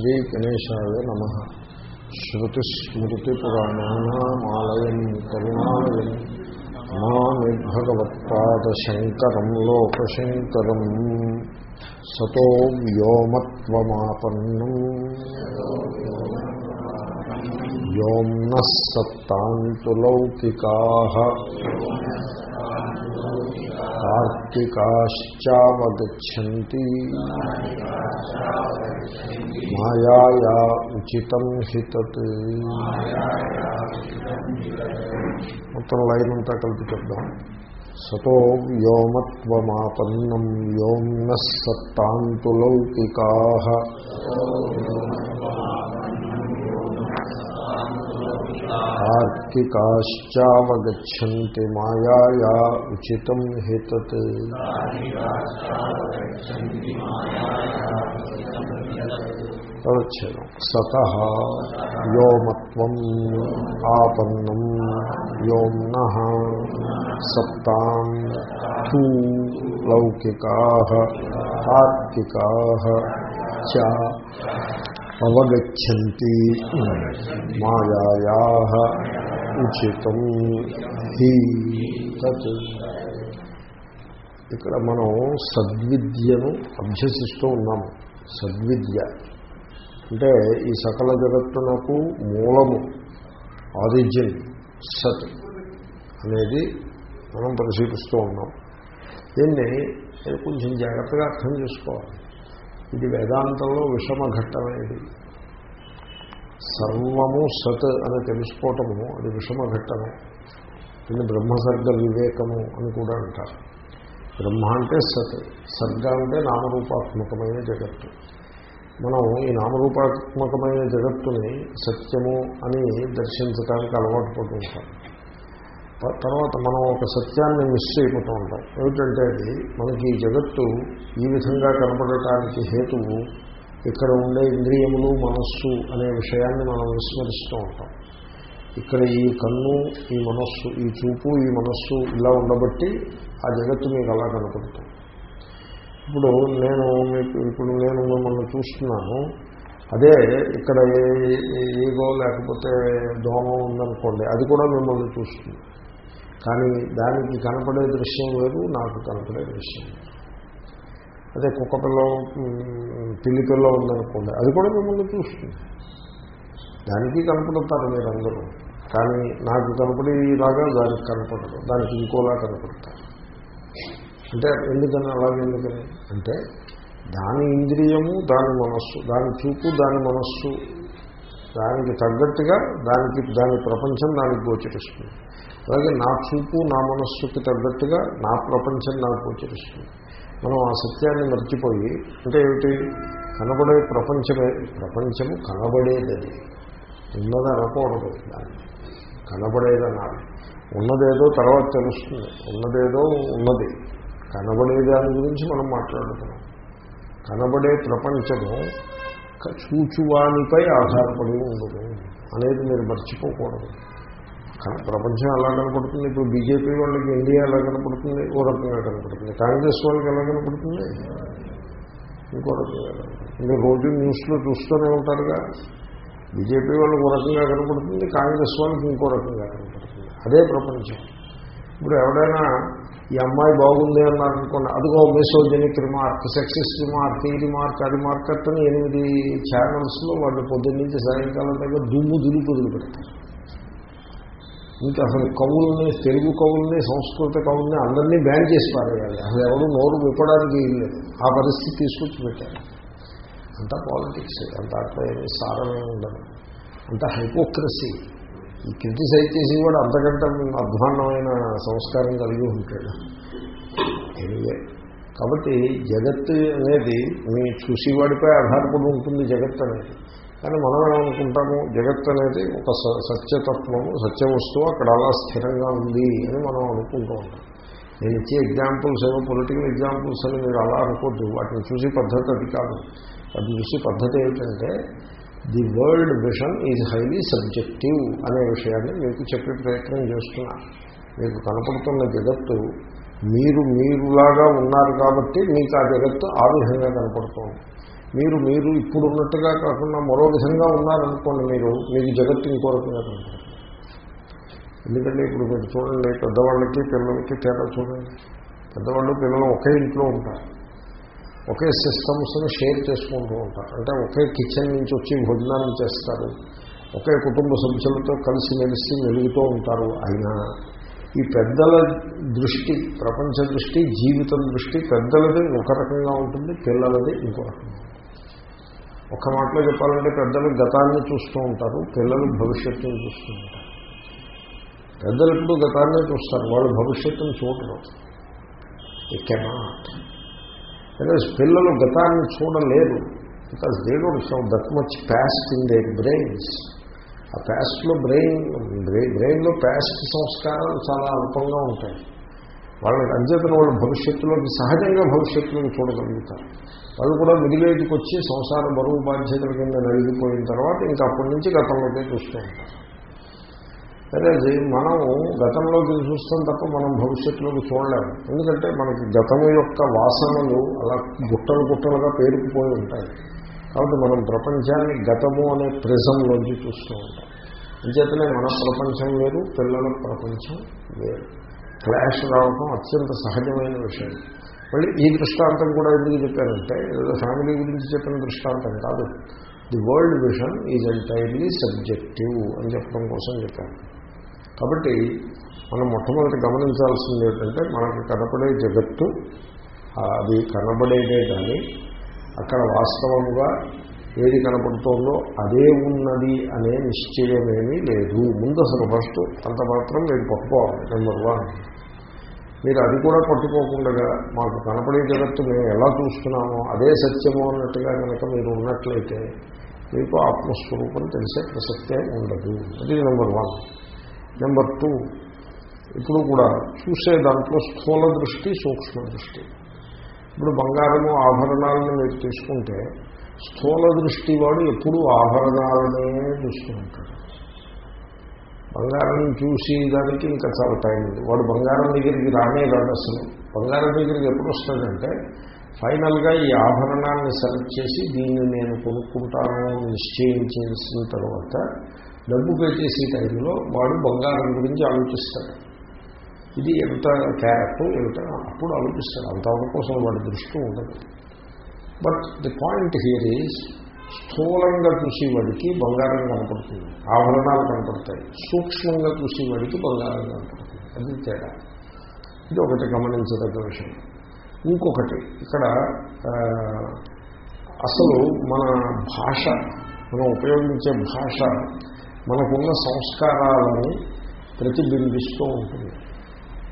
శ్రీ గణేశాయ నమ. శ్రుతిస్మృతిపురాణానామాలయం కరుణాలయం. నమామి భగవత్పాదశంకరం లోకశంకరం. సతో వ్యోమత్వమాపన్నం. వ్యోమ్న సత్తాంతు కార్తికాశ్చావగచ్చంతి మాయా ఉచితం హితత్ మొత్తం లైన్ అంతా కలిపి చెప్దాం. సతో వ్యోమత్వమాపన్నం వ్యోమ్న సత్తాంతు లౌకికా కార్తికాశ్చావగచ్చంతి మాయాయా ఉచితం హితత్ తదచ్ఛేదం సత వ్యోమత్వం ఆపన్నం వ్యోమ్న సత్తాం తూ లౌకికా తార్కికా చ అవగచ్చంతి మాయాయా ఉచితం హి. తత్. ఇక్కడ మనం సద్విద్యను అభ్యసిస్తూ ఉన్నాము. సద్విద్య. అంటే ఈ సకల జగత్తునకు మూలము ఆరిజిన్ సత్ అనేది మనం పరిశీలిస్తూ ఉన్నాం. దీన్ని కొంచెం జాగ్రత్తగా అర్థం చేసుకోవాలి. ఇది వేదాంతంలో విషమ ఘట్టమైనది సర్వము సత్ అని తెలుసుకోవటము అది విషమఘట్టము. దీన్ని బ్రహ్మసర్గ వివేకము అని కూడా అంటారు. బ్రహ్మ అంటే సత్ సర్గ అంటే నామరూపాత్మకమైన జగత్తు. మనం ఈ నామరూపాత్మకమైన జగత్తుని సత్యము అని దర్శించడానికి అలవాటు పడుతూ ఉంటాం. తర్వాత మనం ఒక సత్యాన్ని మిస్ అయిపోతూ ఉంటాం. ఏమిటంటే అది మనకి ఈ జగత్తు ఈ విధంగా కనపడటానికి హేతువు ఇక్కడ ఉండే ఇంద్రియములు మనస్సు అనే విషయాన్ని మనం విస్మరిస్తూ ఉంటాం. ఇక్కడ ఈ కన్ను ఈ మనస్సు ఈ చూపు ఈ మనస్సు ఇలా ఉండబట్టి ఆ జగత్తు మీకు అలా కనపడుతుంది. ఇప్పుడు నేను మీకు ఇప్పుడు నేను మిమ్మల్ని చూస్తున్నాను. అదే ఇక్కడ ఏగో లేకపోతే దోమ ఉందనుకోండి అది కూడా మిమ్మల్ని చూస్తుంది. కానీ దానికి కనపడే దృశ్యం వేరు నాకు కనపడే దృశ్యం వేరు. అదే కుక్కపిల్ల పిల్లి పిల్ల ఉందనుకోండి అది కూడా మిమ్మల్ని చూస్తుంది. దానికి కనపడతారు మీరందరూ. కానీ నాకు కనపడేలాగా దానికి కనపడదు దానికి ఇంకోలా కనపడతారు. అంటే ఎందుకని అలాగే ఎందుకని? అంటే దాని ఇంద్రియము దాని మనస్సు దాని చూపు దాని మనస్సు దానికి తగ్గట్టుగా దానికి దాని ప్రపంచం దానికి గోచరిస్తుంది. అలాగే నా చూపు నా మనస్సుకి తగ్గట్టుగా నా ప్రపంచం నాకు గోచరిస్తుంది. మనం ఆ సత్యాన్ని మర్చిపోయి అంటే ఏమిటి? కనబడే ప్రపంచమే ప్రపంచము కనబడేదని ఉన్నది అనకూడదు దాన్ని. కనబడేదనాలి ఉన్నదేదో తర్వాత తెలుస్తుంది. ఉన్నదేదో ఉన్నది. కనబడే దాని గురించి మనం మాట్లాడుతున్నాం. కనబడే ప్రపంచము చూచువానిపై ఆధారపడి ఉండదు. అనేది మీరు మర్చిపోకూడదు. ప్రపంచం ఎలా కనపడుతుంది. ఇప్పుడు బీజేపీ వాళ్ళకి ఇండియా ఎలా కనపడుతుంది. ఓ రకంగా కనపడుతుంది. కాంగ్రెస్ వాళ్ళకి ఎలా కనపడుతుంది? ఇంకో రకంగా మీరు రోజు న్యూస్లో చూస్తూనే ఉంటారుగా. బీజేపీ వాళ్ళకి ఒక రకంగా కనపడుతుంది. కాంగ్రెస్ వాళ్ళకి ఇంకో రకంగా కనపడుతుంది. అదే ప్రపంచం. ఇప్పుడు ఎవడైనా ఈ అమ్మాయి బాగుంది అన్నారు అనుకోండి అదిగో మెసోజెనిక్ రిమార్క్ సెక్సిస్ట్ రిమార్క్ ఈ రిమార్క్ అది మార్క్ అని ఎనిమిది ఛానల్స్లో వాళ్ళు పొద్దున్న నుంచి సాయంకాలం దగ్గర దుమ్ము దులుపు పెడతారు ఇంకా అసలు కవుల్ని తెలుగు కవుల్ని సంస్కృత కవుల్ని అందరినీ బ్యాన్ చేసి పారేయాలి అసలు ఎవరు నోరు విప్పడానికి ఆ పరిస్థితి తీసుకొచ్చి పెట్టారు అంతా పాలిటిక్స్ అంత అట్లా ఏమి సారమే ఉండదు. అంత హైపోక్రసీ ఈ క్రిటిసైజ్ చేసి కూడా అంతకంటే అధ్వాన్నమైన సంస్కారం కలిగి ఉంటాడు. ఎనివే కాబట్టి జగత్తు అనేది మీ చూసేవాడిపై ఆధారపడి ఉంటుంది జగత్ అనేది. కానీ మనం ఏమనుకుంటాము? జగత్ అనేది ఒక సత్యతత్వము సత్య వస్తువు అక్కడ అలా స్థిరంగా ఉంది అని మనం అనుకుంటూ ఉంటాం. నేను ఇచ్చే ఎగ్జాంపుల్స్ ఏమో పొలిటికల్ ఎగ్జాంపుల్స్ అని మీరు అలా అనుకోద్దు. వాటిని చూసి పద్ధతి అది కాదు. వాటిని చూసి పద్ధతి ఏమిటంటే the world vision is highly subjective అనే విషయాన్ని మీకు చెప్పే ప్రయత్నం చేస్తున్నా. మీకు కనపడుతున్న జగత్తు మీరు మీరులాగా ఉన్నారు కాబట్టి మీకు ఆ జగత్తు ఆ విధంగా కనపడుతుంది. మీరు మీరు ఇప్పుడు ఉన్నట్టుగా కాకుండా మరో విధంగా ఉన్నారనుకోండి మీరు మీకు జగత్తు ఇంకో రకంగా ఎందుకంటే ఇప్పుడు మీరు చూడండి పెద్దవాళ్ళకి పిల్లలకి తేడా చూడండి. పెద్దవాళ్ళు పిల్లలు ఒకే ఇంట్లో ఉంటారు. ఒకే సిస్టమ్స్ని షేర్ చేసుకుంటూ ఉంటారు. అంటే ఒకే కిచెన్ నుంచి వచ్చి భోజనాలు చేస్తారు. ఒకే కుటుంబ సభ్యులతో కలిసి మెలిసి మెలుగుతూ ఉంటారు. అయినా ఈ పెద్దల దృష్టి ప్రపంచ దృష్టి జీవితం దృష్టి పెద్దలది ఒక రకంగా ఉంటుంది పిల్లలది ఇంకో రకంగా ఒక మాటలో చెప్పాలంటే పెద్దలు గతాన్ని చూస్తూ ఉంటారు పిల్లలు భవిష్యత్తుని చూస్తూ ఉంటారు. పెద్దలు ఇప్పుడు గతాన్నే చూస్తారు వాళ్ళు భవిష్యత్తును చూడరు. ఈ కెనాట్ బికాజ్ పిల్లలు గతాన్ని చూడలేరు. Because they don't show that much past in their brains ఆ ప్యాస్ట్లో బ్రెయిన్ బ్రెయిన్లో ప్యాస్ట్ సంస్కారాలు చాలా అల్పంగా ఉంటాయి. వాళ్ళకి అంచేతన వాళ్ళు భవిష్యత్తులోకి సహజంగా భవిష్యత్తులోకి చూడగలుగుతారు. వాళ్ళు కూడా మిడిల్ వచ్చి సంసార బరువు బాధ్యతల కింద నలిగిపోయిన తర్వాత ఇంకా అప్పటి నుంచి గతంలోకి చూస్తూ ఉంటారు. అదే మనం గతంలోకి చూస్తాం తప్ప మనం భవిష్యత్తులోకి చూడలేము ఎందుకంటే మనకి గతము యొక్క వాసనలు అలా గుట్టలు గుట్టలుగా పేరుకుపోయి ఉంటాయి. కాబట్టి మనం ప్రపంచాన్ని గతము అనే ప్రిజంలోంచి చూస్తూ ఉంటాం. అంచేతనే మన ప్రపంచం వేరు పిల్లల ప్రపంచం వేరు. క్లాష్ రావడం అత్యంత సహజమైన విషయం. మళ్ళీ ఈ దృష్టాంతం కూడా ఎందుకు చెప్పారంటే ఏదో ఫ్యామిలీ గురించి చెప్పిన దృష్టాంతం కాదు. The world vision is entirely subjective అని చెప్పడం కోసం చెప్పాను. కాబట్టి మనం మొట్టమొదటి గమనించాల్సింది ఏంటంటే మనకు కనపడే జగత్తు అది కనబడేదే కానీ అక్కడ వాస్తవముగా ఏది కనపడుతోందో అదే ఉన్నది అనే నిశ్చయమేమీ లేదు. ముందు అసలు ఫస్ట్ అంత మాత్రం మీరు పట్టుకోవాలి నెంబర్ వన్ మీరు అది కూడా పట్టుకోకుండా మాకు కనపడే జగత్తు మేము ఎలా చూస్తున్నామో అదే సత్యము అన్నట్టుగా కనుక మీరు ఉన్నట్లయితే మీకు ఆత్మస్వరూపం తెలిసే ప్రసక్తే ఉండదు. అది నెంబర్ వన్ నెంబర్ టూ ఇప్పుడు కూడా చూసే దాంట్లో స్థూల దృష్టి సూక్ష్మ దృష్టి. ఇప్పుడు బంగారము ఆభరణాలను మీరు తీసుకుంటే స్థూల దృష్టి వాడు ఎప్పుడూ ఆభరణాలనే చూస్తూ ఉంటాడు. బంగారం చూసి దానికి ఇంకా చాలా టైం ఉంది. వాడు బంగారం దగ్గరికి రానే రాడు అసలు. బంగారం దగ్గరికి ఎప్పుడు వస్తాడంటే ఫైనల్గా ఈ ఆభరణాన్ని సెలెక్ట్ చేసి దీన్ని నేను కొనుక్కుంటాను నిశ్చయించేసిన తర్వాత డబ్బు పే చేసే టైంలో వాడు బంగారం గురించి ఆలోచిస్తాడు. ఇది ఎంత క్యారెక్టర్ ఎంత? అప్పుడు ఆలోచిస్తాడు. అంతవరకు కోసం వాడి దృష్టి ఉండదు. But the point here is స్థూలంగా చూసేవాడికి బంగారం కనపడుతుంది. ఆభరణాలు కనపడతాయి. సూక్ష్మంగా చూసేవాడికి బంగారం కనపడుతుంది. అది తేడా. ఇది ఒకటి గమనించదగ్గ విషయం. ఇంకొకటి ఇక్కడ అసలు మన భాష మనం ఉపయోగించే భాష మనకున్న సంస్కారాలను ప్రతిబింబిస్తూ ఉంటుంది.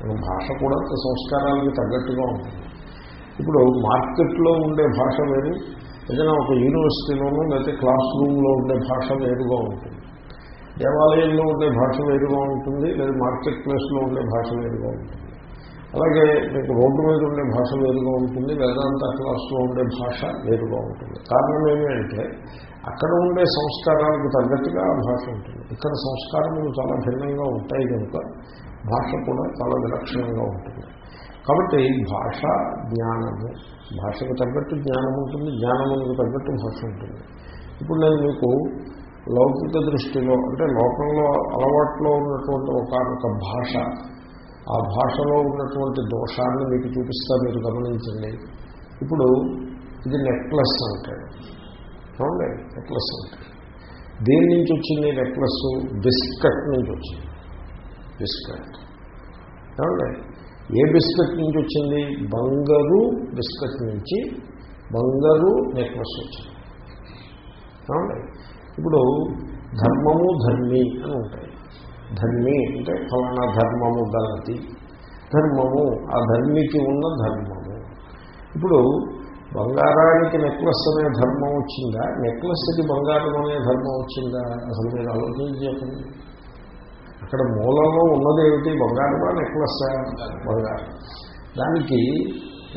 మన భాష కూడా సంస్కారాలకి తగ్గట్టుగా ఉంటుంది. ఇప్పుడు మార్కెట్లో ఉండే భాష వేరు ఏదైనా ఒక యూనివర్సిటీలోనూ లేకపోతే క్లాస్ రూమ్లో ఉండే భాష వేరుగా ఉంటుంది. దేవాలయంలో ఉండే భాష వేరుగా ఉంటుంది లేదా మార్కెట్ ప్లేస్లో ఉండే భాష వేరుగా ఉంటుంది. అలాగే మీకు రోడ్డు మీద ఉండే భాష వేరుగా ఉంటుంది వేదాంత క్లాస్లో ఉండే భాష వేరుగా ఉంటుంది. కారణం ఏమిటంటే అక్కడ ఉండే సంస్కారాలకు తగ్గట్టుగా ఆ భాష ఉంటుంది. ఇక్కడ సంస్కారములు చాలా భిన్నంగా ఉంటాయి కనుక భాష కూడా చాలా విలక్షణంగా ఉంటుంది. కాబట్టి భాష జ్ఞానము. భాషకు తగ్గట్టు జ్ఞానం ఉంటుంది జ్ఞానముకు తగ్గట్టు భాష ఉంటుంది. ఇప్పుడు నేను మీకు లౌకిక దృష్టిలో అంటే లోకంలో అలవాట్లో ఉన్నటువంటి ఒక భాష ఆ భాషలో ఉన్నటువంటి దోషాన్ని మీకు చూపిస్తా మీరు గమనించండి. ఇప్పుడు ఇది నెక్లెస్ అంటాడు. చూడండి నెక్లెస్ అంటాడు. దేని నుంచి వచ్చింది నెక్లెస్? బిస్కట్ నుంచి వచ్చింది. బిస్కట్. చూడండి ఏ బిస్కెట్ నుంచి వచ్చింది? బంగారు బిస్కెట్ నుంచి బంగారు నెక్లెస్ వచ్చింది. ఇప్పుడు ధర్మము ధర్మి అని ఉంటాయి. ధర్మి అంటే ఫలానా ధర్మము గలది. ధర్మము ఆ ధర్మికి ఉన్న ధర్మము. ఇప్పుడు బంగారానికి నెక్లెస్ అనే ధర్మం వచ్చిందా? నెక్లెస్కి బంగారం అనే ధర్మం వచ్చిందా? అసలు మీరు ఆలోచించి అక్కడ మూలంలో ఉన్నదేమిటి? బంగారమా నెక్లెస్ బంగారం. దానికి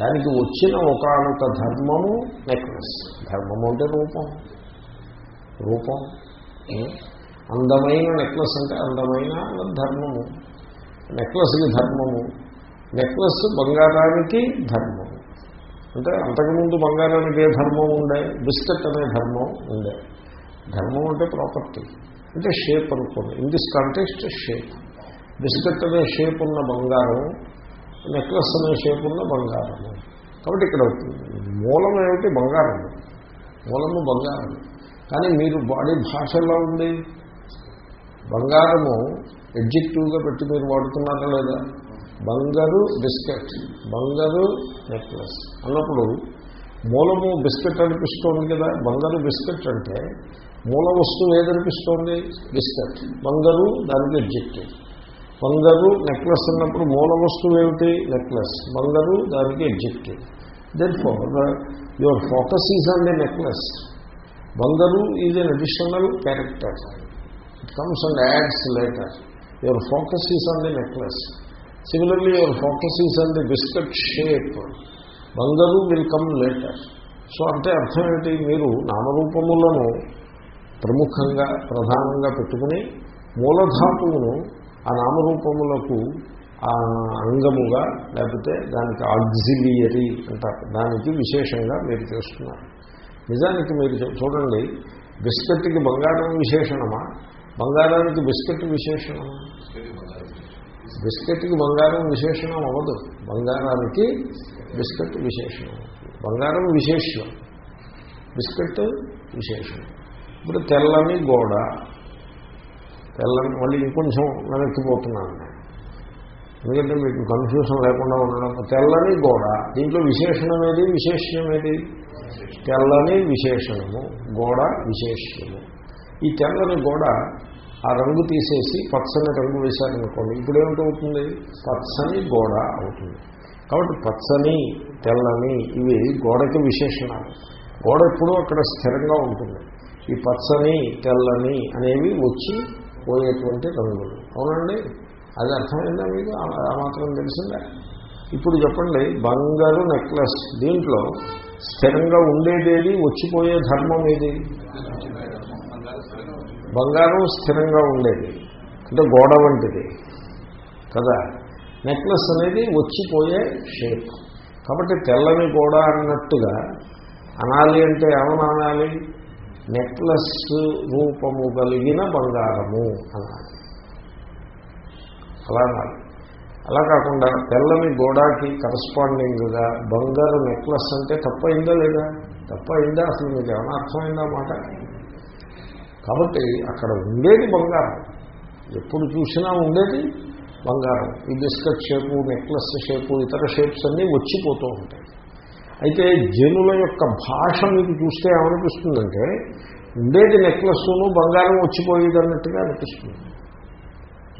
దానికి వచ్చిన ఒకనొక ధర్మము నెక్లెస్. ధర్మము అంటే రూపం. రూపం అందమైన నెక్లెస్ అంటే అందమైన ధర్మము. నెక్లెస్కి ధర్మము. నెక్లెస్ బంగారానికి ధర్మము. అంటే అంతకుముందు బంగారానికి ఏ ధర్మం ఉండే? బిస్కెట్ అనే ధర్మం ఉండే. ధర్మం అంటే ప్రాపర్టీ. అంటే షేప్ అనుకోండి. In this context shape biscuit అనే షేప్ ఉన్న బంగారం నెక్లెస్ అనే షేప్ ఉన్న బంగారము కాబట్టి ఇక్కడ మూలం ఏమిటి? బంగారం. మూలము బంగారం. కానీ మీరు బాడీ భాషలో ఉంది? బంగారము ఎడ్జెక్టివ్గా పెట్టి మీరు వాడుతున్నారా లేదా? బంగారు బిస్కెట్ బంగారు నెక్లెస్ అన్నప్పుడు మూలము బిస్కెట్ అనిపిస్తోంది కదా? బంగారు బిస్కెట్ అంటే మూల వస్తువు ఏదనిపిస్తోంది? బిస్కెట్ బంగారు దానికి ఎడ్జెక్టివ్ బంగారు నెక్లెస్ అన్నప్పుడు మూల వస్తువు ఏమిటి? నెక్లెస్ బంగారు దానికి adjective then for your focus is on the necklace బంగారు is an additional character it comes and adds later your focus is on the necklace similarly your focus is on the biscuit shape బంగారు will come later so అంటే అర్థం ఏంటి మీరు నామరూపములను ప్రముఖంగా ప్రధానంగా పెట్టుకుని మూలధాతువును ఆ నామరూపములకు ఆ అంగముగా లేకపోతే దానికి ఆగ్జిలియరీ అంటారు. దానికి విశేషంగా మీరు చేస్తున్నారు. నిజానికి మీరు చూడండి బిస్కెట్కి బంగారం విశేషణమా? బంగారానికి బిస్కెట్ విశేషణమా? బిస్కెట్కి బంగారం విశేషణం అవ్వదు. బంగారానికి బిస్కెట్ విశేషణం. బంగారం విశేషం. బిస్కెట్ విశేషం ఇప్పుడు తెల్లని గోడ. తెల్లని మళ్ళీ ఇంకొంచెం వెనక్కిపోతున్నాను నేను ఎందుకంటే మీకు కన్ఫ్యూషన్ లేకుండా ఉండడం తెల్లని గోడ. దీంట్లో విశేషణం ఏది? ఏది? తెల్లని విశేషణము. గోడ విశేష్యము ఈ తెల్లని గోడ ఆ రంగు తీసేసి పచ్చని రంగు వేశారనుకోండి ఇప్పుడు ఏమిటవుతుంది? పచ్చని గోడ అవుతుంది. కాబట్టి పచ్చని తెల్లని ఇవి గోడకి విశేషణాలు. గోడ ఎప్పుడూ అక్కడ స్థిరంగా ఉంటుంది. ఈ పచ్చని తెల్లని అనేవి వచ్చి పోయేటువంటి రంగులు. అవునండి? అది అర్థమైందా మీకు? ఆ మాత్రం తెలిసిందా? ఇప్పుడు చెప్పండి బంగారు నెక్లెస్ దీంట్లో స్థిరంగా ఉండేదేది వచ్చిపోయే ధర్మం ఏది? బంగారం స్థిరంగా ఉండేది. అంటే గోడ వంటిది. కదా? నెక్లెస్ అనేది వచ్చిపోయే షేప్. కాబట్టి తెల్లని గోడ అన్నట్టుగా అనాలి అంటే ఏమని అనాలి నెక్లెస్ రూపము కలిగిన బంగారము అనాలి అలా అలా కాకుండా తెల్లని గోడాకి కరస్పాండింగ్గా బంగారు నెక్లెస్ అంటే తప్పైందా లేదా? తప్పైందా అసలు మీకు ఏమైనా అర్థమైందా మాట? కాబట్టి అక్కడ ఉండేది బంగారం. ఎప్పుడు చూసినా ఉండేది బంగారం. ఈ బిస్కట్ షేపు నెక్లెస్ షేపు ఇతర షేప్స్ అన్నీ వచ్చిపోతూ ఉంటాయి. అయితే జనుల యొక్క భాష మీకు చూస్తే ఏమనిపిస్తుందంటే ఉండేది నెక్లెస్ను బంగారం వచ్చిపోయేది అన్నట్టుగా అనిపిస్తుంది.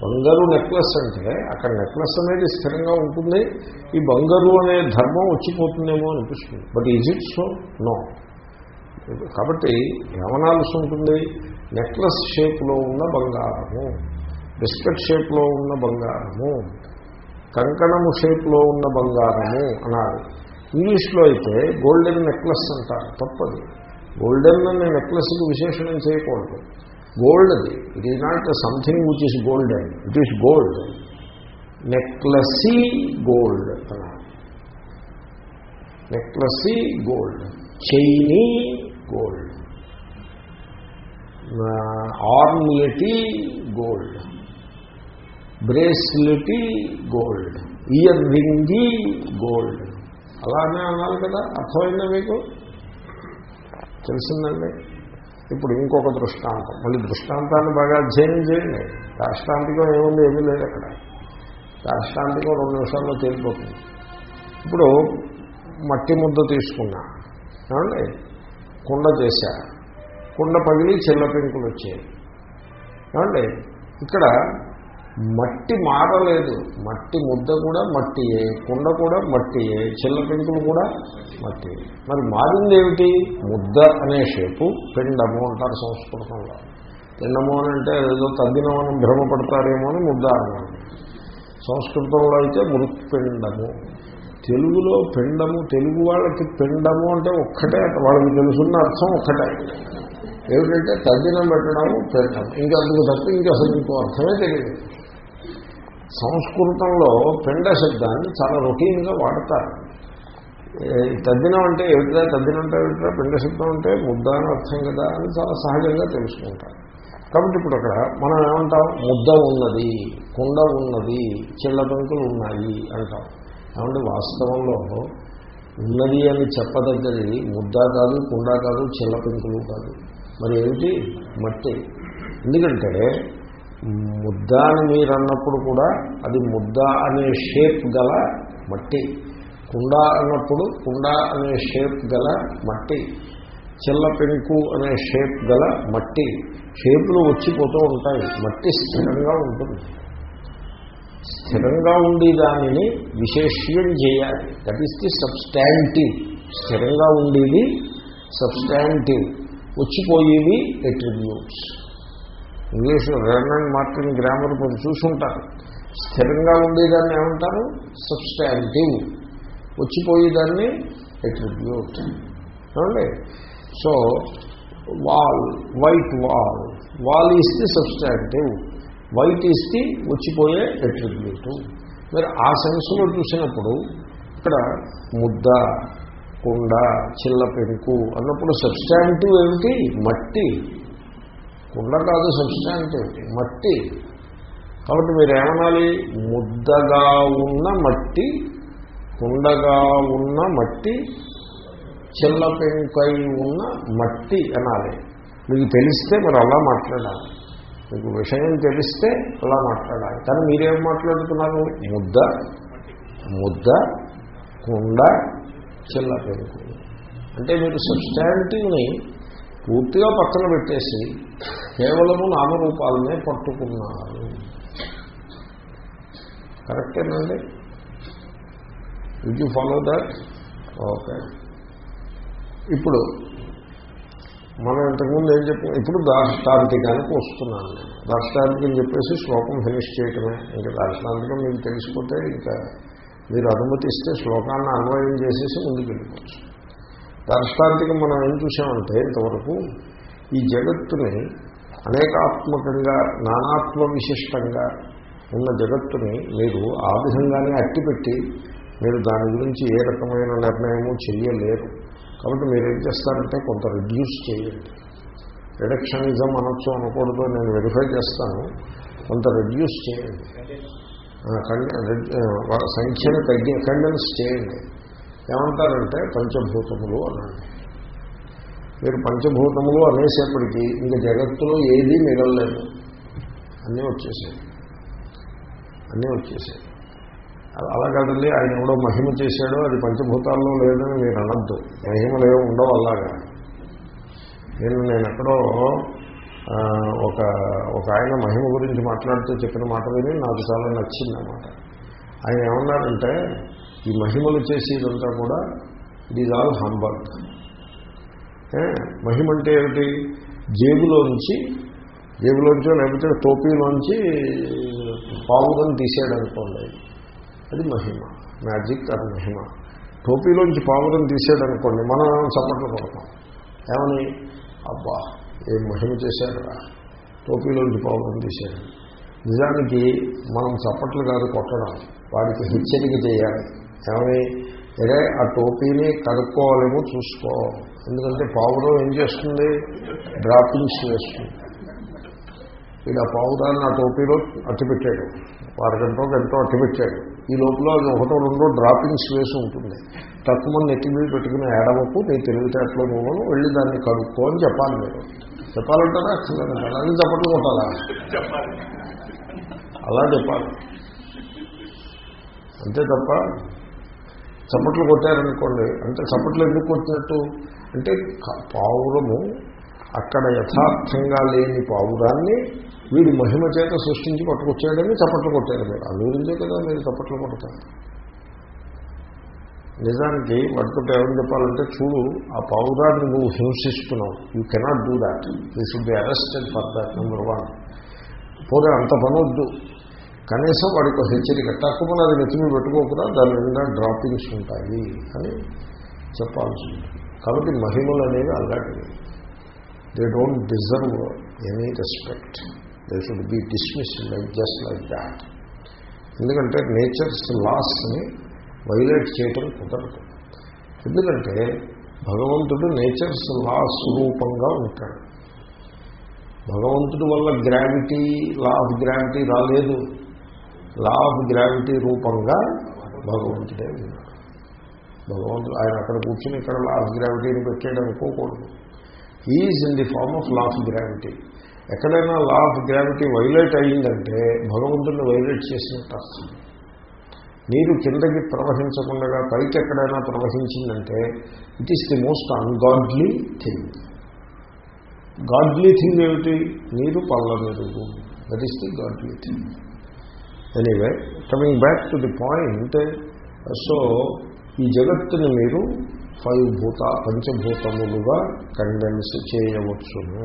బంగారు నెక్లెస్ అంటే అక్కడ నెక్లెస్ అనేది స్థిరంగా ఉంటుంది ఈ బంగారు అనే ధర్మం వచ్చిపోతుందేమో అనిపిస్తుంది. But is it so no కాబట్టి ఏమనాల్సి ఉంటుంది? నెక్లెస్ షేప్లో ఉన్న బంగారము బిస్కెట్ షేప్లో ఉన్న బంగారము కంకణము షేప్లో ఉన్న బంగారము అనాలి. ఇంగ్లీష్లో అయితే గోల్డెన్ నెక్లెస్ అంటారు. తప్పది. గోల్డెన్ అనే నెక్లెస్కి విశేషణం చేయకూడదు. గోల్డ్ అది it is not something which is golden. It is gold నెక్లెసీ gold నెక్లెసీ గోల్డ్. చైనీ గోల్డ్. ఆర్మ్లెటీ గోల్డ్. బ్రేస్లెటీ గోల్డ్. ఇయర్ రింగి గోల్డ్. అలానే అనాలి కదా? అర్థమైందా మీకు? తెలిసిందండి? ఇప్పుడు ఇంకొక దృష్టాంతం. మళ్ళీ దృష్టాంతాన్ని బాగా అధ్యయనం చేయండి. దాష్టాంతికం ఏముంది? ఏమీ లేదు అక్కడ. దాష్టాంతికం రెండు నిమిషాల్లో తేలిపోతుంది. ఇప్పుడు మట్టి ముద్ద తీసుకున్నా. ఏమండి? కుండ చేశా. కుండ పగిలి చిల్లపింకులు వచ్చాయి ఏమండి? ఇక్కడ మట్టి మారలేదు. మట్టి ముద్ద కూడా మట్టియే కుండ కూడా మట్టియే చిల్ల పెంకులు కూడా మట్టి మరి మారింది ఏమిటి? ముద్ద అనే షేపు పిండము అంటారు సంస్కృతంలో. పిండము అని అంటే ఏదో తగ్గినమని భ్రమపడతారేమో అని ముద్ద అన్నాను సంస్కృతంలో అయితే మృత్పిండము. తెలుగులో పిండము తెలుగు వాళ్ళకి పిండము అంటే ఒక్కటే వాళ్ళకి తెలుసున్న అర్థం ఒక్కటే. ఏమిటంటే తగ్గినం పెట్టడము పెట్టడం. ఇంకా అందుకు తప్ప ఇంకా అసలు ఇంకో అర్థమే తెలియదు. సంస్కృతంలో పిండ శబ్దాన్ని చాలా రొటీన్గా వాడతారు. తద్దినం అంటే ఏమిట్రా? తద్దినం అంటే ఏమిట్రా? పిండ శబ్దం అంటే ముద్ద అని అర్థం కదా అని చాలా సహజంగా తెలుసుకుంటారు. కాబట్టి ఇప్పుడు అక్కడ మనం ఏమంటాం? ముద్ద ఉన్నది కుండ ఉన్నది చిల్లబంకులు ఉన్నాయి అంటాం. ఏమంటే వాస్తవంలో ఉన్నది అని చెప్పదగ్గది ముద్ద కాదు కుండ కాదు చిల్ల పెంకులు కాదు. మరి ఏమిటి? మట్టి. ఎందుకంటే ముద్ద అని మీరు అన్నప్పుడు కూడా అది ముద్ద అనే షేప్ గల మట్టి. కుండ అన్నప్పుడు కుండ అనే షేప్ గల మట్టి. చిల్ల పెంకు అనే షేప్ గల మట్టి. షేపులు వచ్చిపోతూ ఉంటాయి. మట్టి స్థిరంగా ఉంటుంది. స్థిరంగా ఉండేదానిని విశేష్యం చేయాలి. దట్ ఈస్ ది సబ్స్టాంటివ్ స్థిరంగా ఉండేది substantive వచ్చిపోయేవి attributes English Wren and Martin grammar మీరు చూసుంటారు. స్థిరంగా ఉండేదాన్ని ఏమంటారు? సబ్స్టాంటివ్ వచ్చిపోయేదాన్ని ఎట్రిబ్యూట్ ఏమండి? So wall white wall wall is the substantive white is the వచ్చిపోయే ఎట్రిబ్యూట్ మీరు ఆ సెన్స్లో చూసినప్పుడు ఇక్కడ ముద్ద కుండ చిల్ల పెంకు అన్నప్పుడు సబ్స్టాంటివ్ ఏమిటి? మట్టి. కుండ కాదు సబ్స్టాంటివ్ మట్టి. కాబట్టి మీరు ఏమనాలి ముద్దగా ఉన్న మట్టి కుండగా ఉన్న మట్టి చిల్ల పెంకై ఉన్న మట్టి అనాలి. మీకు తెలిస్తే మీరు అలా మాట్లాడాలి. మీకు విషయం తెలిస్తే అలా మాట్లాడాలి. కానీ మీరేం మాట్లాడుతున్నారు? ముద్ద ముద్ద కుండ చిల్ల పెంకు. అంటే మీరు సబ్స్టాంటివ్ని పూర్తిగా పక్కన పెట్టేసి కేవలము నామరూపాలనే పట్టుకున్నారు. కరెక్టేనండి did you follow that okay ఇప్పుడు మనం ఇంతకుముందు ఏం చెప్పి ఇప్పుడు దాష్టాంతికానికి వస్తున్నాను నేను. దాష్టాంతికం చెప్పేసి శ్లోకం ఫినిష్ చేయటమే. ఇంకా దాష్టాంతికం మీకు తెలిసిపోతే ఇంకా మీరు అనుమతిస్తే శ్లోకాన్ని అన్వయం చేసేసి ముందుకు వెళ్ళిపోవచ్చు. దాష్టాంతికం మనం ఏం చూసామంటే ఇంతవరకు ఈ జగత్తుని అనేకాత్మకంగా నానాత్మ విశిష్టంగా ఉన్న జగత్తుని మీరు ఆ విధంగానే అట్టిపెట్టి మీరు దాని గురించి ఏ రకమైన నిర్ణయము చెయ్యలేరు. కాబట్టి మీరు ఏం చేస్తారంటే కొంత రిడ్యూస్ చేయండి. రిడక్షనిజం అనొచ్చు అనకూడదు నేను వెరిఫై చేస్తాను. కొంత రిడ్యూస్ చేయండి. కండ- రెడ్- సంఖ్యను తగ్గి కండెన్స్ చేయండి. ఏమంటారంటే పంచభూతములు అనండి మీరు పంచభూతములు అనేసేపటికి ఇంక జగత్తులో ఏదీ మిగలలేదు. అన్నీ వచ్చేసాయి. అన్నీ వచ్చేసాయి. అలా- అలా కాదండి ఆయన ఎవడో మహిమ చేశాడో అది పంచభూతాల్లో లేదని మీరు అనద్దు. మహిమలు ఏమి ఉండవు అలాగా. నేను నేను ఎక్కడో ఒక ఒక ఆయన మహిమ గురించి మాట్లాడుతూ చెప్పిన మాట విని నాకు చాలా నచ్చిందన్నమాట ఆయన ఏమన్నారంటే ఈ మహిమలు చేసేదంతా కూడా ఇట్ ఈజ్ ఆల్ హంబర్గ్ మహిమ అంటే ఏమిటి? జేబులోంచి జేబులోంచో లేకపోతే టోపీలోంచి పావుదని తీసేయడం అనుకోండి. అది మహిమ. మ్యాజిక్ అది మహిమ. టోపీలోంచి పావురం తీసేయడనుకోండి మనం చప్పట్లు కొడతాం. ఏమని? అబ్బా ఏం మహిమ చేశాడరా. టోపీలోంచి పావురం తీసేయడం నిజానికి మనం చప్పట్లు కాదు కొట్టడం వాడికి హెచ్చరిక చేయాలి. ఏమని? అరే ఆ టోపీని కనుక్కోవాలేమో చూసుకోవాలి ఎందుకంటే పావురం ఏం చేస్తుంది? డ్రాపింగ్స్ వేస్తుంది వీడు ఆ పావురాన్ని ఆ టోపీలో అట్టిపెట్టాడు. అరగంటో ఎంతో అట్టిపెట్టాడు. ఈ లోపల అది ఒకటో రెండో డ్రాపింగ్స్ వేసి ఉంటుంది. తక్కువ మంది నెట్టి మీద పెట్టుకుని ఏడవకు నీ తెలివితేటలో నువ్వు వెళ్ళి దాన్ని కడుక్కో అని చెప్పాలి మీరు. చెప్పాలంటారా? అక్షరంగా అలాగే చప్పట్లు కొట్టాలా అలా చెప్పాలి. అంతే తప్ప చప్పట్లు కొట్టారనుకోండి అంటే చప్పట్లు ఎందుకు కొట్టినట్టు? అంటే పావురము అక్కడ యథార్థంగా లేని పావురాన్ని వీడు మహిమ చేత సృష్టించి పట్టుకొచ్చాడని చప్పట్లు కొట్టారు మీరు అందు గురించే కదా మీరు చప్పట్లు కొడతారు. నిజానికి వాటితో ఏమని చెప్పాలంటే చూడు ఆ పావురాన్ని నువ్వు హింసిస్తున్నావు. You cannot do that you should be arrested for that number one పోతే అంత పనొద్దు కనీసం వాడికి హెచ్చరిక తక్కువ అది నెత్తిమీ పెట్టుకోకుండా దాని నిండా డ్రాపింగ్స్ ఉంటాయి అని చెప్పాల్సి ఉంటుంది. కాబట్టి మహిమలు అనేవి అలాంటివి they don't deserve any respect they should be dismissed like just like that ఎందుకంటే నేచర్స్ లాస్ని వైలేట్ చేయటం కుదరదు. ఎందుకంటే భగవంతుడు నేచర్స్ లా స్వరూపంగా ఉంటాడు. భగవంతుడి వల్ల గ్రావిటీ లా ఆఫ్ గ్రావిటీ రాలేదు. లా ఆఫ్ గ్రావిటీ రూపంగా భగవంతుడే ఉన్నాడు. భగవంతుడు ఆయన అక్కడ కూర్చుని ఇక్కడ లా ఆఫ్ గ్రావిటీని పెట్టాడు అనుకోకూడదు is in the form of law of gravity ఎక్కడైనా లా ఆఫ్ గ్రావిటీ వైలేట్ అయ్యిందంటే భగవంతుడిని వైలేట్ చేసినట్టు అర్థం. నీరు కిందకి ప్రవహించకుండా పైకి ఎక్కడైనా ప్రవహించిందంటే it is the most ungodly thing godly thing ఏమిటి? నీరు పళ్ళ మెరుగు that is the godly thing anyway coming back to the point so ఈ జగత్తుని మీరు ఫైవ్ భూత పంచభూతములుగా కండెన్స్ చేయవచ్చును.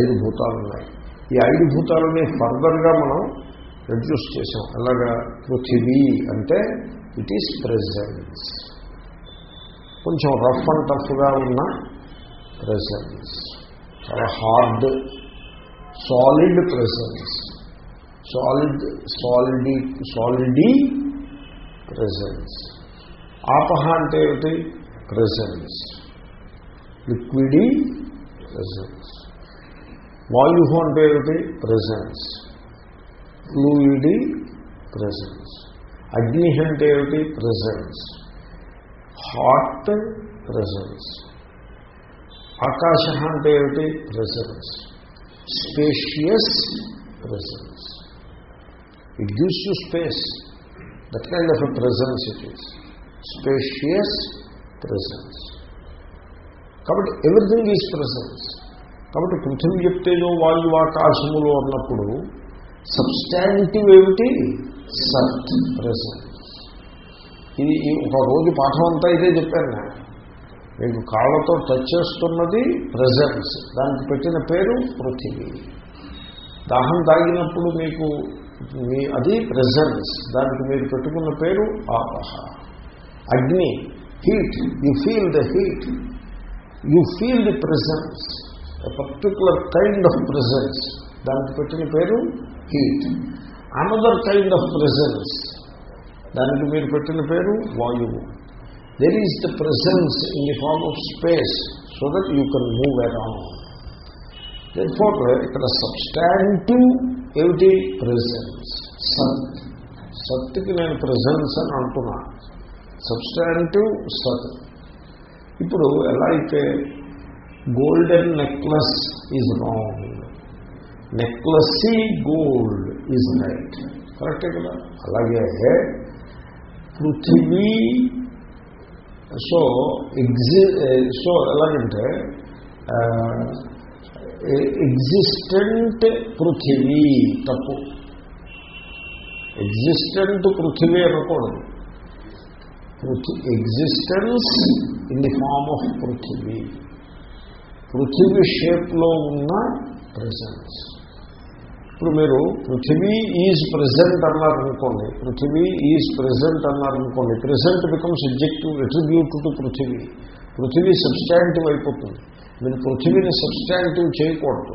ఐదు భూతాలు ఉన్నాయి ఈ ఐదు భూతాలని ఫర్దర్గా మనం రెడ్యూస్ చేసాం. అలాగా పృథివీ అంటే ఇట్ ఈస్ ప్రెజెన్స్ కొంచెం రఫ్ అండ్ టఫ్గా ఉన్న ప్రెజెన్స్ చాలా హార్డ్ సాలిడ్ ప్రెజెన్స్ సాలిడ్ సాలిడీ సాలిడీ ప్రెజెన్స్ ఆపహ అంటే ఏమిటి? ప్రెజెన్స్ లిక్విడీ ప్రెజెన్స్ వాయు అంటే ఏమిటి? ప్రెజెన్స్ ఫ్లూయిడీ ప్రెజెన్స్ అగ్ని అంటే ఏమిటి? ప్రెజెన్స్ హాట్ ప్రెజెన్స్ ఆకాశ అంటే ఏమిటి? Presence spacious presence it gives you space that kind of a presence it is spacious presence కాబట్టి ఎవ్రీథింగ్ ఈజ్ ప్రెజెన్స్ కాబట్టి పృథివీ చెప్తేజో వాయు ఆకాశములు అన్నప్పుడు సబ్స్టాంటివ్ ఏమిటి? సత్ ప్రెజెన్స్ ఇది ఈ ఒక రోజు పాఠం అంతా ఇదే చెప్పాను నేను. మీకు కాళ్ళతో టచ్ చేస్తున్నది ప్రజెన్స్ దానికి పెట్టిన పేరు పృథివీ. దాహం తాగినప్పుడు మీకు మీ అది ప్రజెన్స్ దానికి మీరు పెట్టుకున్న పేరు ఆపహ అగ్ని heat you feel the heat you feel the presence particular kind of presence దానికి పెట్టిన పేరు heat another kind of presence దానికి మీరు పెట్టిన పేరు వాయువు. There is the presence in the form of space so that you can move around therefore ఇక్కడ substantive ఏమిటి? ప్రెసెన్స్ సత్ సత్కి నేను ప్రెసెన్స్ అని అంటున్నా. సబ్స్టాంటివ్ సత్ ఇప్పుడు ఎలా అయితే గోల్డెన్ నెక్లెస్ ఈజ్ రాంగ్ నెక్లెస్సీ గోల్డ్ ఈజ్ రైట్ కరెక్టే కదా? అలాగే పృథివీ సో ఎగ్జి సో ఎలాగంటే ఎగ్జిస్టెంట్ పృథివీ తప్పు. ఎగ్జిస్టెంట్ పృథివీ అనకూడదు existence in the form of పృథివీ. పృథివీ షేప్లో ఉన్న ప్రజెన్స్ ఇప్పుడు మీరు పృథివీ ఈజ్ ప్రెసెంట్ అన్నారనుకోండి పృథివీ ఈజ్ ప్రెసెంట్ అన్నారనుకోండి present become subjective attribute to పృథివీ. పృథివీ సబ్స్టాంటివ్ అయిపోతుంది. మీరు పృథివీని సబ్స్టాంటివ్ చేయకూడదు.